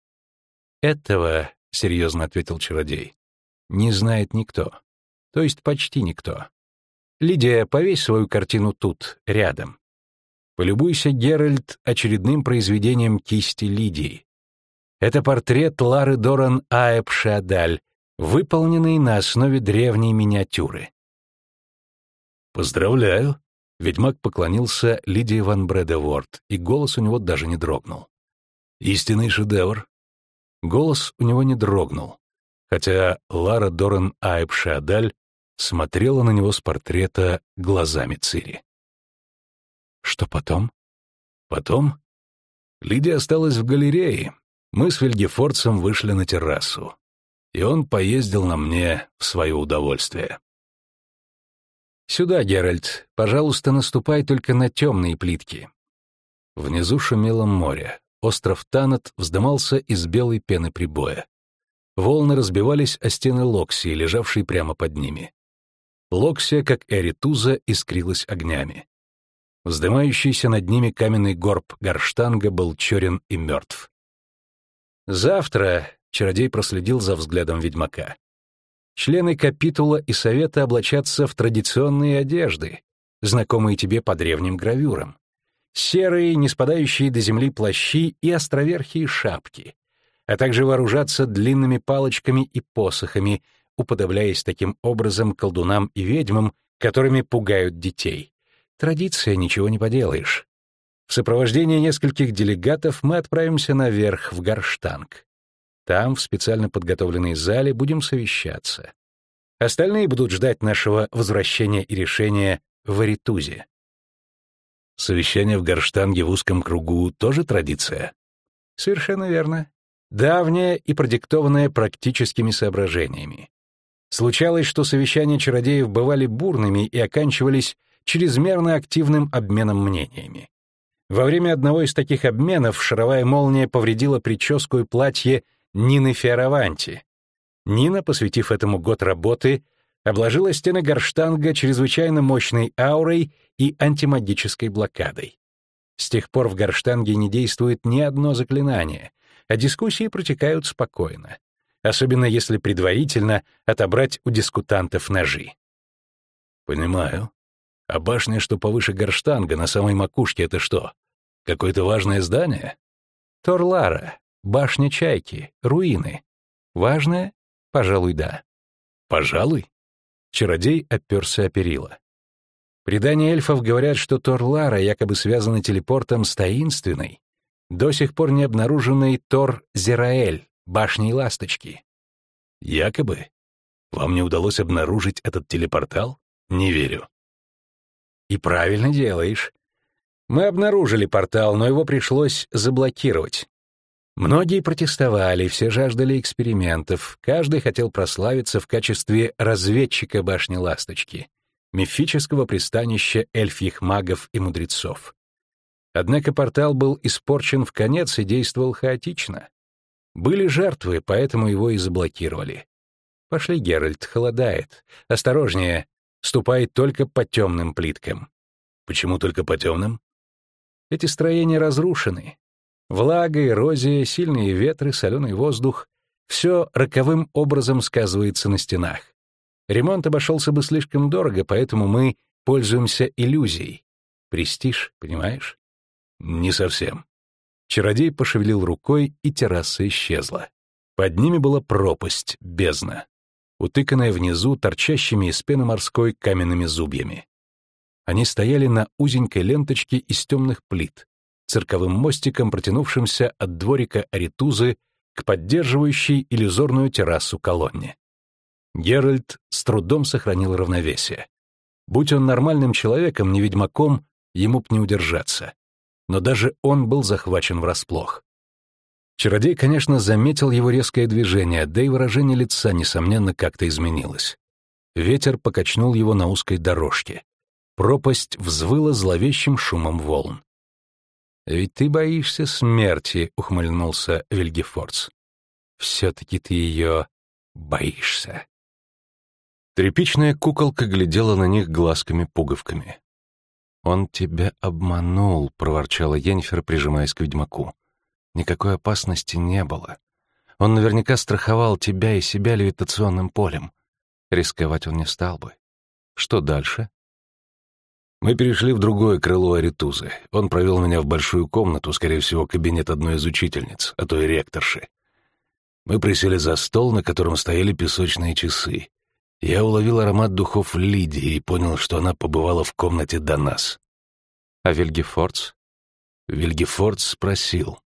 Этого, — серьезно ответил чародей, — не знает никто. То есть почти никто. Лидия, повесь свою картину тут, рядом. Полюбуйся, Геральт, очередным произведением кисти Лидии. Это портрет Лары Доран Аэб Шиадаль, выполненный на основе древней миниатюры. «Поздравляю!» Ведьмак поклонился Лидии ван Бредеворд, и голос у него даже не дрогнул. «Истинный шедевр!» Голос у него не дрогнул, хотя Лара Доран Аэб Шиадаль смотрела на него с портрета глазами Цири. Что потом? Потом? Лидия осталась в галерее. Мы с Вильгефордсом вышли на террасу. И он поездил на мне в свое удовольствие. «Сюда, Геральт. Пожалуйста, наступай только на темные плитки». Внизу шумело море. Остров Танат вздымался из белой пены прибоя. Волны разбивались о стены Локсии, лежавшей прямо под ними. Локсия, как Эритуза, искрилась огнями. Вздымающийся над ними каменный горб Гарштанга был черен и мертв. «Завтра», — чародей проследил за взглядом ведьмака, «члены капитула и совета облачатся в традиционные одежды, знакомые тебе по древним гравюрам. Серые, не спадающие до земли плащи и островерхие шапки, а также вооружаться длинными палочками и посохами, уподобляясь таким образом колдунам и ведьмам, которыми пугают детей. Традиция, ничего не поделаешь. В сопровождении нескольких делегатов мы отправимся наверх, в Гарштанг. Там, в специально подготовленной зале, будем совещаться. Остальные будут ждать нашего возвращения и решения в Аритузе. Совещание в Гарштанге в узком кругу тоже традиция? Совершенно верно. Давняя и продиктованная практическими соображениями. Случалось, что совещания чародеев бывали бурными и оканчивались чрезмерно активным обменом мнениями. Во время одного из таких обменов шаровая молния повредила прическу и платье Нины Фиараванти. Нина, посвятив этому год работы, обложила стены Горштанга чрезвычайно мощной аурой и антимагической блокадой. С тех пор в Горштанге не действует ни одно заклинание, а дискуссии протекают спокойно особенно если предварительно отобрать у дискутантов ножи. Понимаю. А башня, что повыше Горштанга, на самой макушке, это что? Какое-то важное здание? Торлара, башня Чайки, руины. Важное? Пожалуй, да. Пожалуй? Чародей оперся о перила. Предания эльфов говорят, что Торлара якобы связана телепортом с таинственной, до сих пор не обнаруженной Тор-Зераэль, башней Ласточки. Якобы? Вам не удалось обнаружить этот телепортал? Не верю. И правильно делаешь. Мы обнаружили портал, но его пришлось заблокировать. Многие протестовали, все жаждали экспериментов, каждый хотел прославиться в качестве разведчика башни Ласточки, мифического пристанища эльфьих магов и мудрецов. Однако портал был испорчен в конец и действовал хаотично. Были жертвы, поэтому его и заблокировали. Пошли, Геральт, холодает. Осторожнее, ступай только по темным плиткам. Почему только по темным? Эти строения разрушены. Влага, эрозия, сильные ветры, соленый воздух — все роковым образом сказывается на стенах. Ремонт обошелся бы слишком дорого, поэтому мы пользуемся иллюзией. Престиж, понимаешь? Не совсем. Чародей пошевелил рукой, и терраса исчезла. Под ними была пропасть, бездна, утыканная внизу торчащими из пены морской каменными зубьями. Они стояли на узенькой ленточке из темных плит, цирковым мостиком, протянувшимся от дворика Аритузы к поддерживающей иллюзорную террасу колонне. Геральт с трудом сохранил равновесие. Будь он нормальным человеком, не ведьмаком, ему б не удержаться но даже он был захвачен врасплох. Чародей, конечно, заметил его резкое движение, да и выражение лица, несомненно, как-то изменилось. Ветер покачнул его на узкой дорожке. Пропасть взвыла зловещим шумом волн. «Ведь ты боишься смерти», — ухмыльнулся Вильгефордс. «Все-таки ты ее боишься». Тряпичная куколка глядела на них глазками-пуговками. «Он тебя обманул», — проворчала Йеннифер, прижимаясь к ведьмаку. «Никакой опасности не было. Он наверняка страховал тебя и себя левитационным полем. Рисковать он не стал бы. Что дальше?» Мы перешли в другое крыло Аритузы. Он провел меня в большую комнату, скорее всего, кабинет одной из учительниц, а то и ректорши. Мы присели за стол, на котором стояли песочные часы. Я уловил аромат духов Лидии и понял, что она побывала в комнате до нас. А Вильгефордс? Вильгефордс спросил.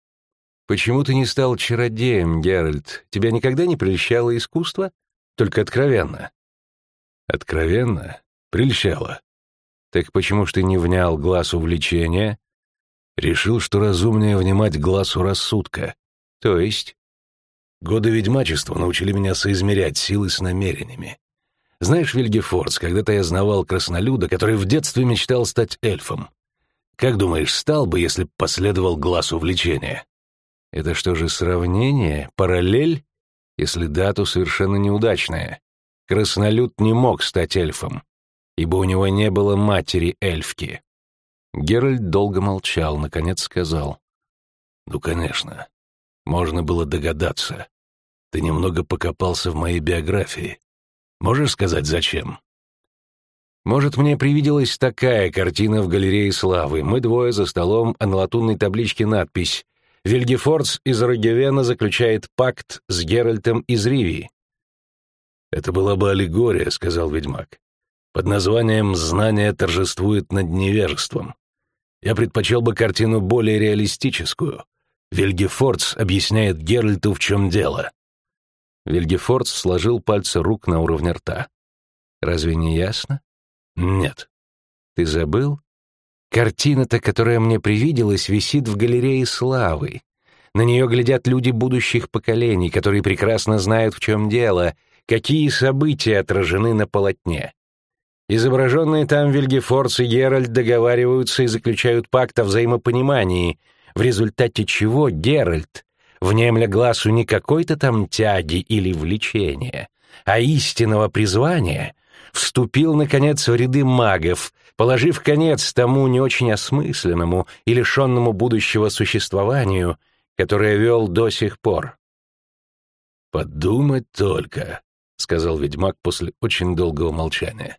«Почему ты не стал чародеем, Геральт? Тебя никогда не прельщало искусство? Только откровенно». «Откровенно? Прельщало. Так почему ж ты не внял глаз увлечения? Решил, что разумнее внимать глазу рассудка. То есть? Годы ведьмачества научили меня соизмерять силы с намерениями. Знаешь, Вильгефордс, когда-то я знавал краснолюда, который в детстве мечтал стать эльфом. Как думаешь, стал бы, если б последовал глаз увлечения? Это что же сравнение, параллель? Если да, то совершенно неудачное. Краснолюд не мог стать эльфом ибо у него не было матери-эльфки. Геральт долго молчал, наконец сказал. «Ну, конечно. Можно было догадаться. Ты немного покопался в моей биографии. Можешь сказать, зачем?» Может, мне привиделась такая картина в галерее славы. Мы двое за столом, а на латунной табличке надпись «Вильгефордс из Рогевена заключает пакт с Геральтом из Ривии». «Это была бы аллегория», — сказал ведьмак под названием «Знание торжествует над невежеством». Я предпочел бы картину более реалистическую. Вильгефордс объясняет Геральту, в чем дело. Вильгефордс сложил пальцы рук на уровне рта. «Разве не ясно?» «Нет». «Ты забыл? Картина-то, которая мне привиделась, висит в галерее славы. На нее глядят люди будущих поколений, которые прекрасно знают, в чем дело, какие события отражены на полотне. Изображенные там Вильгефордс и Геральт договариваются и заключают пакт о взаимопонимании, в результате чего Геральт, внемля глазу не какой-то там тяги или влечения, а истинного призвания, вступил, наконец, в ряды магов, положив конец тому не очень осмысленному и лишенному будущего существованию, которое вел до сих пор. «Подумать только», — сказал ведьмак после очень долгого молчания.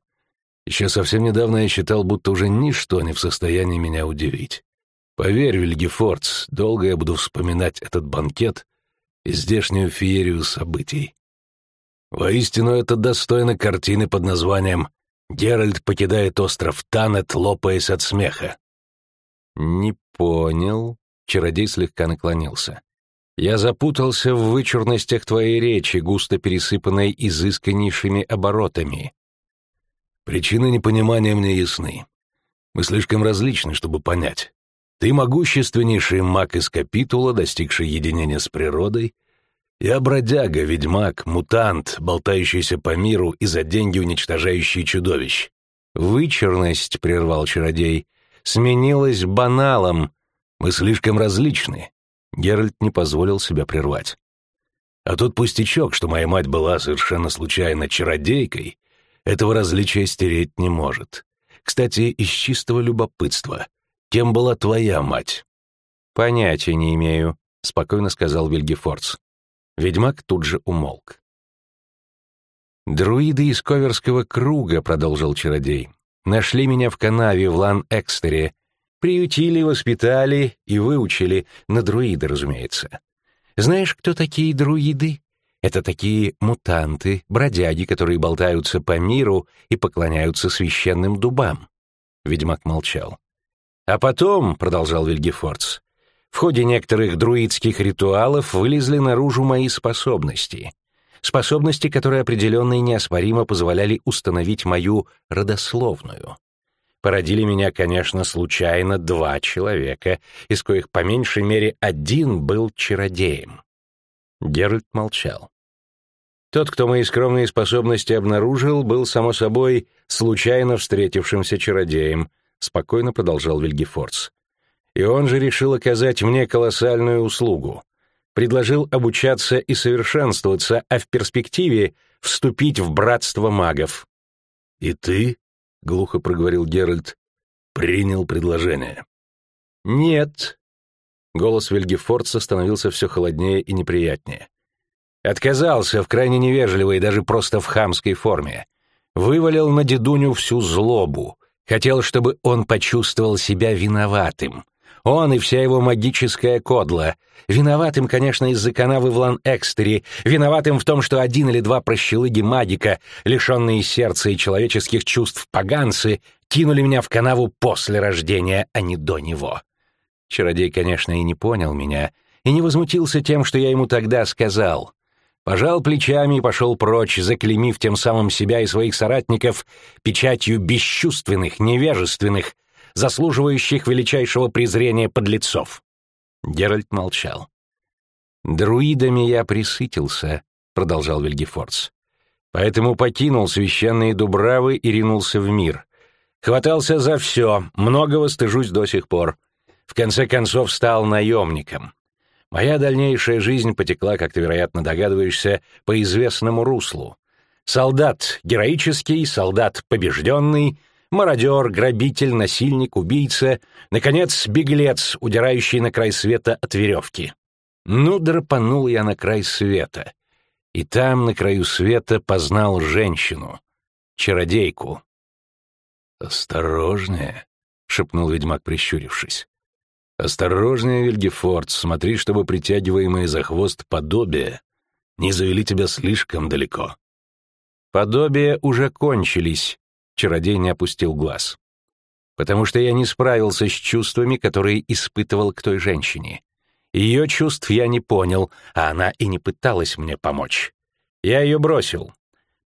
Еще совсем недавно я считал, будто уже ничто не в состоянии меня удивить. Поверь, Вильгефордс, долго я буду вспоминать этот банкет и здешнюю феерию событий. Воистину, это достойно картины под названием «Геральт покидает остров Танет, лопаясь от смеха». «Не понял», — чародей слегка наклонился. «Я запутался в вычурностях твоей речи, густо пересыпанной изысканнейшими оборотами. Причины непонимания мне ясны. Мы слишком различны, чтобы понять. Ты могущественнейший маг из капитула, достигший единения с природой. Я бродяга, ведьмак, мутант, болтающийся по миру и за деньги уничтожающий чудовищ. Вычурность, — прервал чародей, — сменилась баналом. Мы слишком различны. Геральт не позволил себя прервать. А тот пустячок, что моя мать была совершенно случайно чародейкой, этого различия стереть не может. Кстати, из чистого любопытства. Кем была твоя мать?» «Понятия не имею», — спокойно сказал Вильгефордс. Ведьмак тут же умолк. «Друиды из Коверского круга», — продолжил чародей, — «нашли меня в канаве в Лан-Экстере, приютили, воспитали и выучили, на друиды, разумеется. Знаешь, кто такие друиды? Это такие мутанты, бродяги, которые болтаются по миру и поклоняются священным дубам. Ведьмак молчал. А потом, — продолжал Вильгефордс, — в ходе некоторых друидских ритуалов вылезли наружу мои способности. Способности, которые определенно и неоспоримо позволяли установить мою родословную. Породили меня, конечно, случайно два человека, из коих по меньшей мере один был чародеем. Геральт молчал. Тот, кто мои скромные способности обнаружил, был, само собой, случайно встретившимся чародеем, спокойно продолжал Вильгефордс. И он же решил оказать мне колоссальную услугу. Предложил обучаться и совершенствоваться, а в перспективе вступить в братство магов. «И ты?» — глухо проговорил Геральт. «Принял предложение». «Нет». Голос Вильгефордса становился все холоднее и неприятнее. Отказался в крайне невежливой, даже просто в хамской форме. Вывалил на дедуню всю злобу, Хотел, чтобы он почувствовал себя виноватым. Он и вся его магическая кодла. Виноватым, конечно, из-за канавы в Лан-Экстере, виноватым в том, что один или два прощелыги магика, лишенные сердца и человеческих чувств поганцы, кинули меня в канаву после рождения, а не до него. Чародей, конечно, и не понял меня, и не возмутился тем, что я ему тогда сказал. Пожал плечами и пошел прочь, заклемив тем самым себя и своих соратников печатью бесчувственных, невежественных, заслуживающих величайшего презрения подлецов. Геральт молчал. «Друидами я присытился», — продолжал Вильгефордс. «Поэтому покинул священные дубравы и ринулся в мир. Хватался за все, многого стыжусь до сих пор. В конце концов стал наемником. Моя дальнейшая жизнь потекла, как ты, вероятно, догадываешься, по известному руслу. Солдат героический, солдат побежденный — мародер, грабитель, насильник, убийца, наконец, беглец, удирающий на край света от веревки. Ну, драпанул я на край света. И там, на краю света, познал женщину, чародейку. «Осторожнее», — шепнул ведьмак, прищурившись. «Осторожнее, Вильгефорд, смотри, чтобы притягиваемые за хвост подобие не завели тебя слишком далеко». Подобия уже кончились, Чародей не опустил глаз. «Потому что я не справился с чувствами, которые испытывал к той женщине. Ее чувств я не понял, а она и не пыталась мне помочь. Я ее бросил,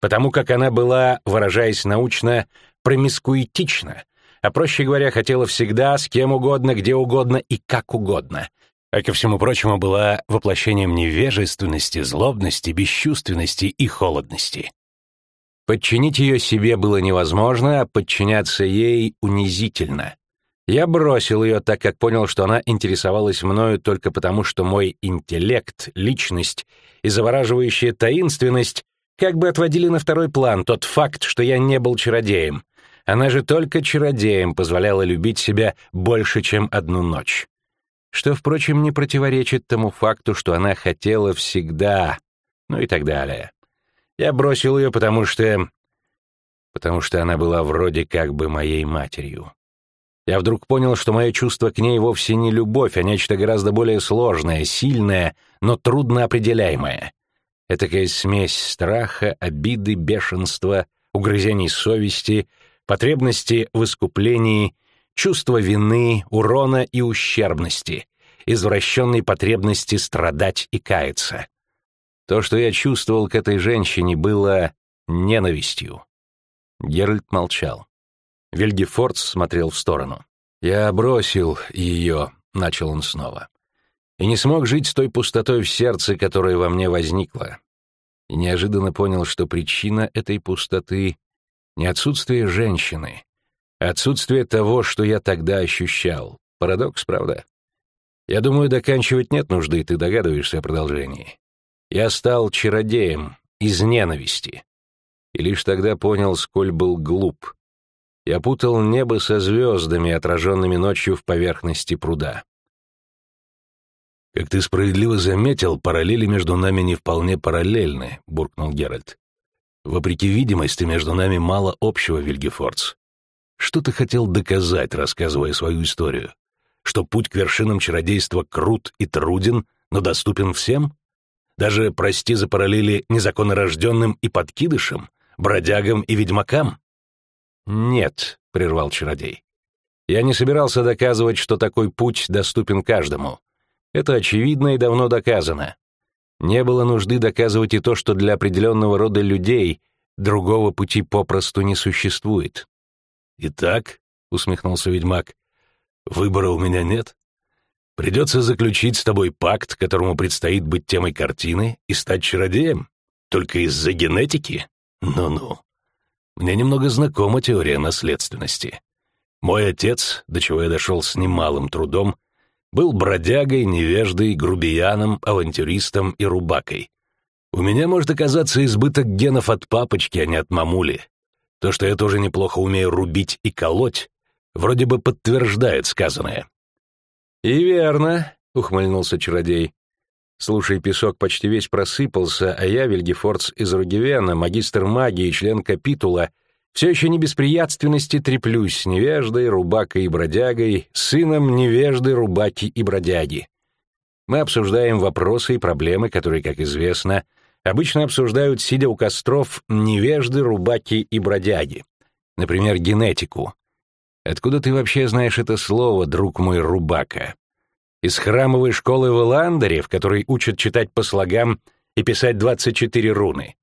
потому как она была, выражаясь научно, промискуитична, а, проще говоря, хотела всегда, с кем угодно, где угодно и как угодно, а ко всему прочему была воплощением невежественности, злобности, бесчувственности и холодности. Подчинить ее себе было невозможно, а подчиняться ей унизительно. Я бросил ее, так как понял, что она интересовалась мною только потому, что мой интеллект, личность и завораживающая таинственность как бы отводили на второй план тот факт, что я не был чародеем. Она же только чародеем позволяла любить себя больше, чем одну ночь. Что, впрочем, не противоречит тому факту, что она хотела всегда, ну и так далее. Я бросил ее, потому что... потому что она была вроде как бы моей матерью. Я вдруг понял, что мое чувство к ней вовсе не любовь, а нечто гораздо более сложное, сильное, но трудно определяемое. Этакая смесь страха, обиды, бешенства, угрызений совести, потребности в искуплении, чувства вины, урона и ущербности, извращенной потребности страдать и каяться. То, что я чувствовал к этой женщине, было ненавистью. Геральт молчал. Вильгефордс смотрел в сторону. «Я бросил ее», — начал он снова, «и не смог жить с той пустотой в сердце, которая во мне возникла. И неожиданно понял, что причина этой пустоты — не отсутствие женщины, а отсутствие того, что я тогда ощущал. Парадокс, правда? Я думаю, доканчивать нет нужды, ты догадываешься о продолжении. Я стал чародеем из ненависти. И лишь тогда понял, сколь был глуп. Я путал небо со звездами, отраженными ночью в поверхности пруда. «Как ты справедливо заметил, параллели между нами не вполне параллельны», — буркнул Геральт. «Вопреки видимости, между нами мало общего, Вильгефордс. Что ты хотел доказать, рассказывая свою историю? Что путь к вершинам чародейства крут и труден, но доступен всем? Даже, прости за параллели, незаконнорожденным и подкидышам, бродягам и ведьмакам? «Нет», — прервал чародей. «Я не собирался доказывать, что такой путь доступен каждому. Это очевидно и давно доказано. Не было нужды доказывать и то, что для определенного рода людей другого пути попросту не существует». «Итак», — усмехнулся ведьмак, — «выбора у меня нет?» Придется заключить с тобой пакт, которому предстоит быть темой картины, и стать чародеем? Только из-за генетики? Ну-ну. Мне немного знакома теория наследственности. Мой отец, до чего я дошел с немалым трудом, был бродягой, невеждой, грубияном, авантюристом и рубакой. У меня может оказаться избыток генов от папочки, а не от мамули. То, что я тоже неплохо умею рубить и колоть, вроде бы подтверждает сказанное. «И верно», — ухмыльнулся чародей. «Слушай, песок почти весь просыпался, а я, Вильгефордс из Ругевена, магистр магии, член капитула, Все еще не без приятственности треплюсь с невеждой, рубакой и бродягой, сыном невежды, рубаки и бродяги. Мы обсуждаем вопросы и проблемы, которые, как известно, обычно обсуждают, сидя у костров, невежды, рубаки и бродяги. Например, генетику. Откуда ты вообще знаешь это слово, друг мой рубака? Из храмовой школы в Иландере, в которой учат читать по слогам и писать 24 руны.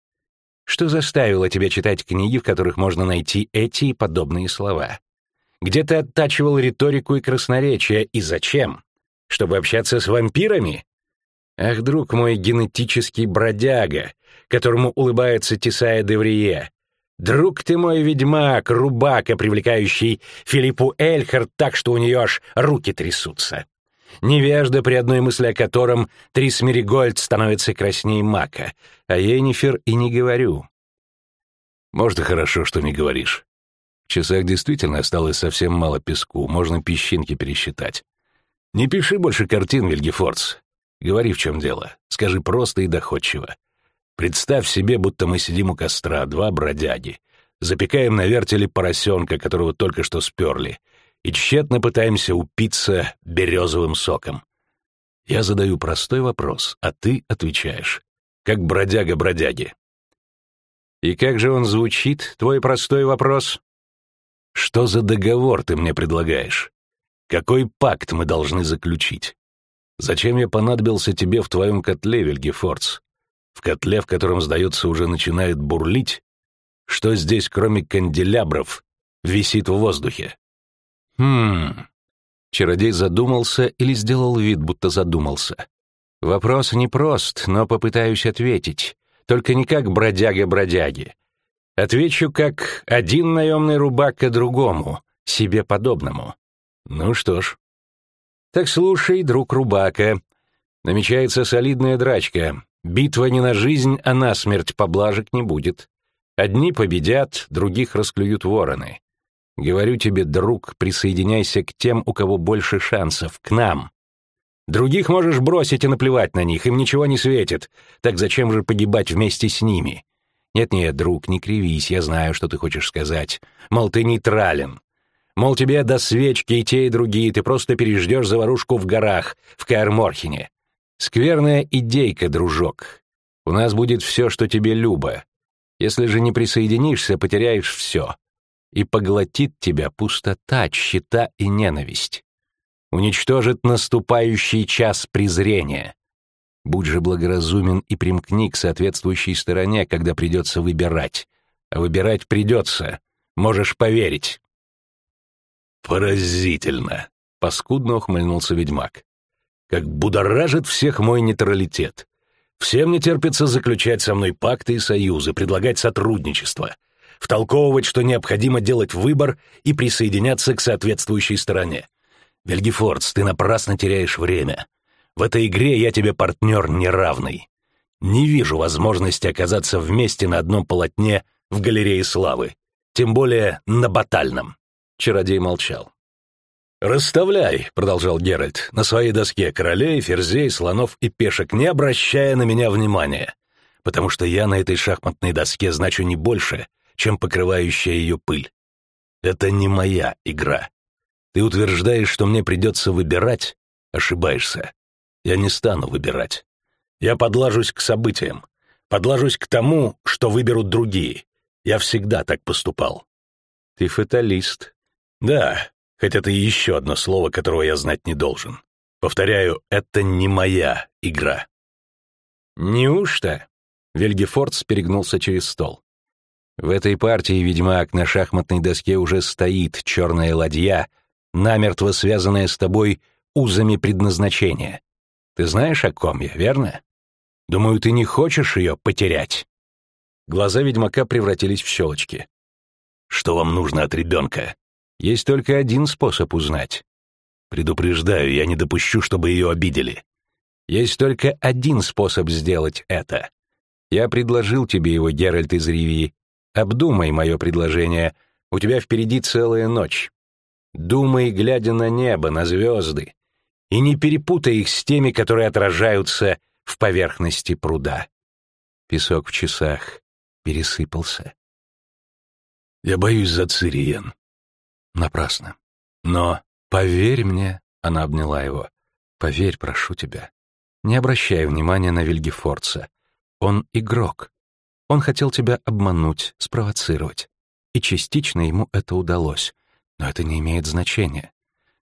Что заставило тебя читать книги, в которых можно найти эти и подобные слова? Где ты оттачивал риторику и красноречие, и зачем? Чтобы общаться с вампирами? Ах, друг мой генетический бродяга, которому улыбается Тесая Деврие. Друг ты мой ведьмак, рубака, привлекающий Филиппу Эльхард так, что у нее аж руки трясутся невежда, при одной мысли о котором Трисмеригольд становится красней мака, а Енифер и не говорю. Может, и хорошо, что не говоришь. В часах действительно осталось совсем мало песку, можно песчинки пересчитать. Не пиши больше картин, Вильгефордс. Говори, в чем дело. Скажи просто и доходчиво. Представь себе, будто мы сидим у костра, два бродяги. Запекаем на вертеле поросенка, которого только что сперли, и тщетно пытаемся упиться березовым соком. Я задаю простой вопрос, а ты отвечаешь, как бродяга бродяги. И как же он звучит, твой простой вопрос? Что за договор ты мне предлагаешь? Какой пакт мы должны заключить? Зачем я понадобился тебе в твоем котле, Вильгефордс? В котле, в котором, сдается, уже начинает бурлить? Что здесь, кроме канделябров, висит в воздухе? Хм. Чародей задумался или сделал вид, будто задумался. Вопрос непрост, но попытаюсь ответить. Только не как бродяга-бродяги. Отвечу как один наемный рубака другому, себе подобному. Ну что ж. Так слушай, друг рубака. Намечается солидная драчка. Битва не на жизнь, а на смерть поблажек не будет. Одни победят, других расклюют вороны. Говорю тебе, друг, присоединяйся к тем, у кого больше шансов, к нам. Других можешь бросить и наплевать на них, им ничего не светит. Так зачем же погибать вместе с ними? Нет-нет, друг, не кривись, я знаю, что ты хочешь сказать. Мол, ты нейтрален. Мол, тебе до свечки и те, и другие, ты просто переждешь заварушку в горах, в Каэрморхене. Скверная идейка, дружок. У нас будет все, что тебе любо. Если же не присоединишься, потеряешь все и поглотит тебя пустота, щита и ненависть. Уничтожит наступающий час презрения. Будь же благоразумен и примкни к соответствующей стороне, когда придется выбирать. А выбирать придется, можешь поверить. «Поразительно!» — паскудно ухмыльнулся ведьмак. «Как будоражит всех мой нейтралитет. Всем не терпится заключать со мной пакты и союзы, предлагать сотрудничество втолковывать, что необходимо делать выбор и присоединяться к соответствующей стороне. Вельгефордс, ты напрасно теряешь время. В этой игре я тебе партнер неравный. Не вижу возможности оказаться вместе на одном полотне в галерее славы, тем более на батальном. Чародей молчал. «Расставляй», — продолжал Геральт, — «на своей доске королей, ферзей, слонов и пешек, не обращая на меня внимания, потому что я на этой шахматной доске значу не больше, чем покрывающая ее пыль. Это не моя игра. Ты утверждаешь, что мне придется выбирать? Ошибаешься. Я не стану выбирать. Я подлажусь к событиям, подлажусь к тому, что выберут другие. Я всегда так поступал. Ты фаталист. Да, хоть это и еще одно слово, которого я знать не должен. Повторяю, это не моя игра. Неужто? Вельгефордс перегнулся через стол. В этой партии ведьмак на шахматной доске уже стоит черная ладья, намертво связанная с тобой узами предназначения. Ты знаешь, о ком я, верно? Думаю, ты не хочешь ее потерять. Глаза ведьмака превратились в щелочки. Что вам нужно от ребенка? Есть только один способ узнать. Предупреждаю, я не допущу, чтобы ее обидели. Есть только один способ сделать это. Я предложил тебе его, Геральт из Ривии, Обдумай мое предложение. У тебя впереди целая ночь. Думай, глядя на небо, на звезды, и не перепутай их с теми, которые отражаются в поверхности пруда. Песок в часах пересыпался. Я боюсь за Цириен. Напрасно. Но поверь мне, она обняла его. Поверь, прошу тебя. Не обращай внимания на Вильгефорца. Он игрок. Он хотел тебя обмануть, спровоцировать. И частично ему это удалось. Но это не имеет значения.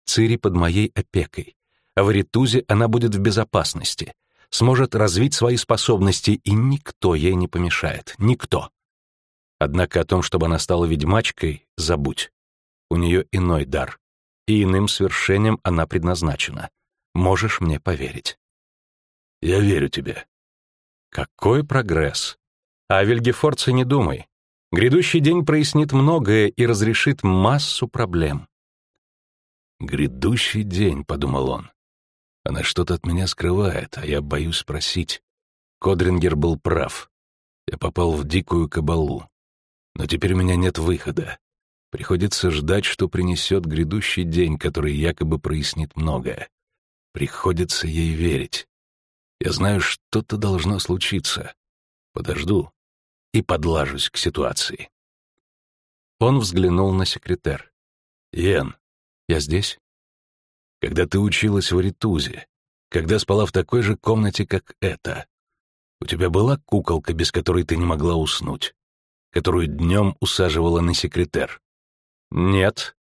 Цири под моей опекой. А в Ритузе она будет в безопасности. Сможет развить свои способности, и никто ей не помешает. Никто. Однако о том, чтобы она стала ведьмачкой, забудь. У нее иной дар, и иным свершением она предназначена. Можешь мне поверить. Я верю тебе. Какой прогресс! А о Вильгефорце не думай. Грядущий день прояснит многое и разрешит массу проблем. «Грядущий день», — подумал он. «Она что-то от меня скрывает, а я боюсь спросить». Кодрингер был прав. Я попал в дикую кабалу. Но теперь у меня нет выхода. Приходится ждать, что принесет грядущий день, который якобы прояснит многое. Приходится ей верить. Я знаю, что-то должно случиться. Подожду и подлажусь к ситуации. Он взглянул на секретарь. «Йен, я здесь?» «Когда ты училась в Аритузе, когда спала в такой же комнате, как эта, у тебя была куколка, без которой ты не могла уснуть?» которую днем усаживала на секретер. «Нет».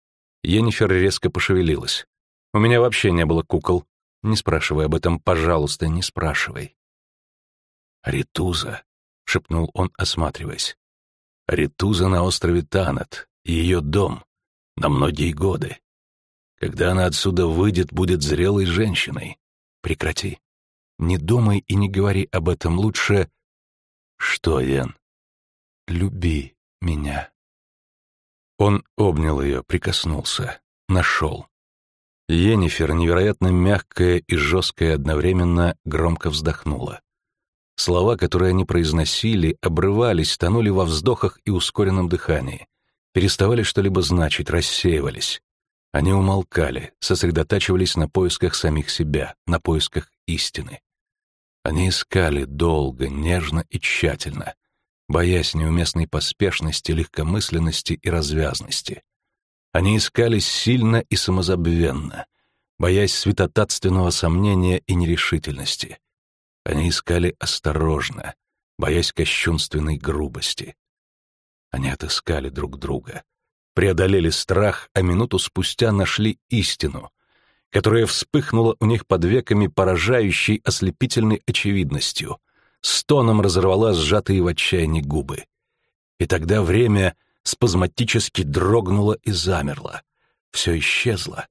Енифер резко пошевелилась. «У меня вообще не было кукол. Не спрашивай об этом, пожалуйста, не спрашивай». «Ритуза», — шепнул он, осматриваясь. «Ритуза на острове Танат, ее дом, на многие годы. Когда она отсюда выйдет, будет зрелой женщиной. Прекрати. Не думай и не говори об этом лучше...» «Что, Ян?» люби меня». Он обнял ее, прикоснулся, нашел. Енифер, невероятно мягкая и жесткая одновременно, громко вздохнула. Слова, которые они произносили, обрывались, тонули во вздохах и ускоренном дыхании, переставали что-либо значить, рассеивались. Они умолкали, сосредотачивались на поисках самих себя, на поисках истины. Они искали долго, нежно и тщательно, боясь неуместной поспешности, легкомысленности и развязности. Они искались сильно и самозабвенно, боясь святотатственного сомнения и нерешительности. Они искали осторожно, боясь кощунственной грубости. Они отыскали друг друга, преодолели страх, а минуту спустя нашли истину, которая вспыхнула у них под веками поражающей ослепительной очевидностью — стоном разорвала сжатые в отчаянии губы. И тогда время спазматически дрогнуло и замерло. Все исчезло,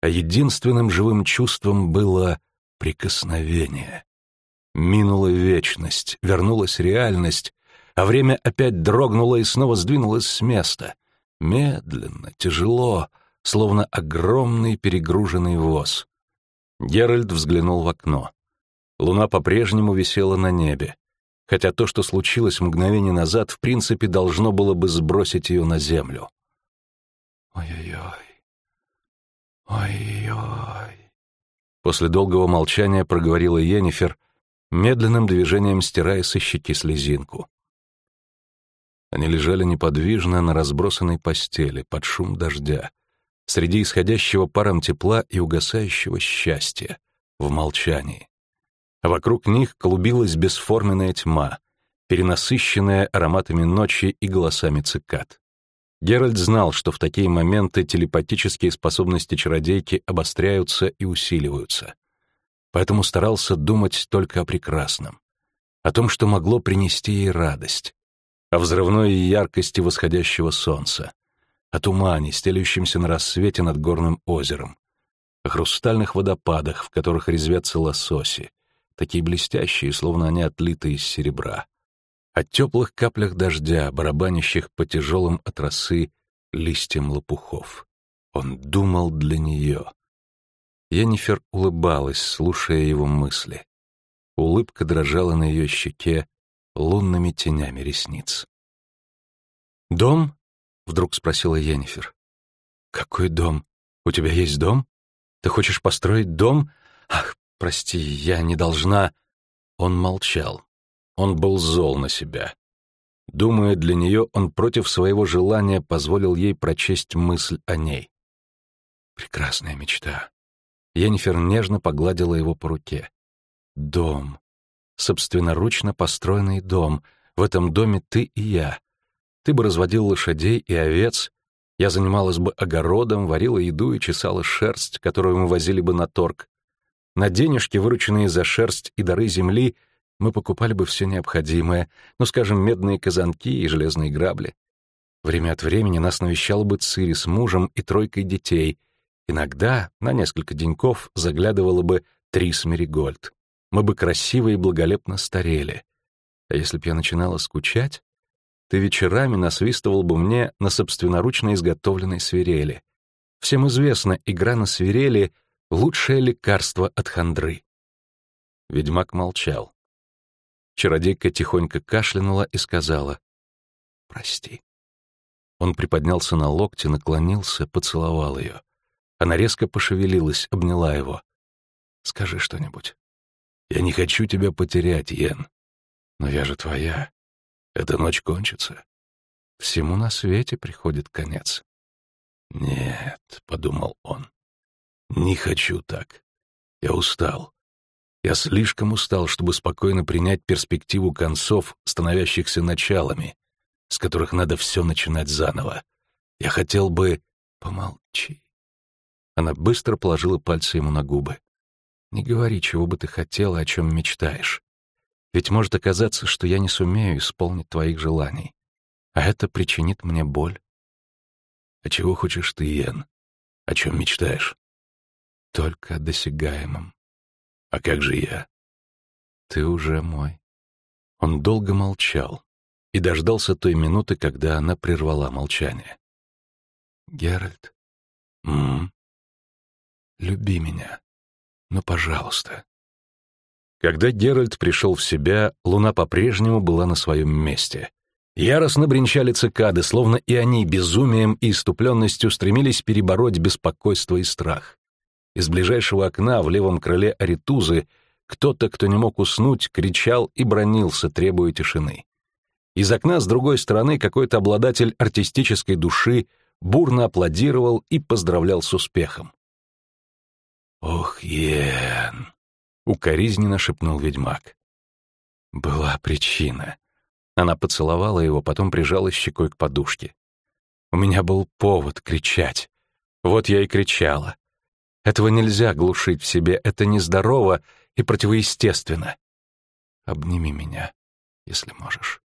а единственным живым чувством было прикосновение. Минула вечность, вернулась реальность, а время опять дрогнуло и снова сдвинулось с места. Медленно, тяжело, словно огромный перегруженный воз. Геральт взглянул в окно. Луна по-прежнему висела на небе, хотя то, что случилось мгновение назад, в принципе, должно было бы сбросить ее на землю. «Ой-ой-ой, ой-ой», после долгого молчания проговорила Енифер, медленным движением стирая со щеки слезинку. Они лежали неподвижно на разбросанной постели под шум дождя, среди исходящего паром тепла и угасающего счастья, в молчании вокруг них клубилась бесформенная тьма, перенасыщенная ароматами ночи и голосами цикад. Геральт знал, что в такие моменты телепатические способности чародейки обостряются и усиливаются. Поэтому старался думать только о прекрасном, о том, что могло принести ей радость, о взрывной яркости восходящего солнца, о тумане, стелющемся на рассвете над горным озером, о хрустальных водопадах, в которых резвятся лососи, такие блестящие, словно они отлиты из серебра. О теплых каплях дождя, барабанящих по тяжелым от росы листьям лопухов. Он думал для нее. Енифер улыбалась, слушая его мысли. Улыбка дрожала на ее щеке лунными тенями ресниц. «Дом?» — вдруг спросила Енифер. «Какой дом? У тебя есть дом? Ты хочешь построить дом? Ах, «Прости, я не должна...» Он молчал. Он был зол на себя. Думаю, для нее он против своего желания позволил ей прочесть мысль о ней. Прекрасная мечта. Енифер нежно погладила его по руке. Дом. Собственноручно построенный дом. В этом доме ты и я. Ты бы разводил лошадей и овец, я занималась бы огородом, варила еду и чесала шерсть, которую мы возили бы на торг. На денежки, вырученные за шерсть и дары земли, мы покупали бы все необходимое, ну, скажем, медные казанки и железные грабли. Время от времени нас навещал бы Цири с мужем и тройкой детей. Иногда, на несколько деньков, заглядывала бы Трис Меригольд. Мы бы красиво и благолепно старели. А если б я начинала скучать, ты вечерами насвистывал бы мне на собственноручно изготовленной свирели. Всем известно, игра на свирели — лучшее лекарство от хандры. Ведьмак молчал. Чародейка тихонько кашлянула и сказала «Прости». Он приподнялся на локте, наклонился, поцеловал ее. Она резко пошевелилась, обняла его. «Скажи что-нибудь». «Я не хочу тебя потерять, Йен. Но я же твоя. Эта ночь кончится. Всему на свете приходит конец. «Нет», — подумал он, — «не хочу так. Я устал. Я слишком устал, чтобы спокойно принять перспективу концов, становящихся началами, с которых надо все начинать заново. Я хотел бы... Помолчи. Она быстро положила пальцы ему на губы. Не говори, чего бы ты хотела, о чем мечтаешь. Ведь может оказаться, что я не сумею исполнить твоих желаний, а это причинит мне боль. А чего хочешь ты, Йен? О чем мечтаешь? Только о досягаемом. А как же я? Ты уже мой. Он долго молчал и дождался той минуты, когда она прервала молчание. Геральт, м, люби меня, но, пожалуйста. Когда Геральт пришел в себя, луна по-прежнему была на своем месте. Яростно бренчали цикады, словно и они безумием и иступленностью стремились перебороть беспокойство и страх. Из ближайшего окна в левом крыле Аритузы кто-то, кто не мог уснуть, кричал и бронился, требуя тишины. Из окна с другой стороны какой-то обладатель артистической души бурно аплодировал и поздравлял с успехом. «Ох, Йен!» укоризненно шепнул ведьмак. Была причина. Она поцеловала его, потом прижала щекой к подушке. У меня был повод кричать. Вот я и кричала. Этого нельзя глушить в себе, это нездорово и противоестественно. Обними меня, если можешь.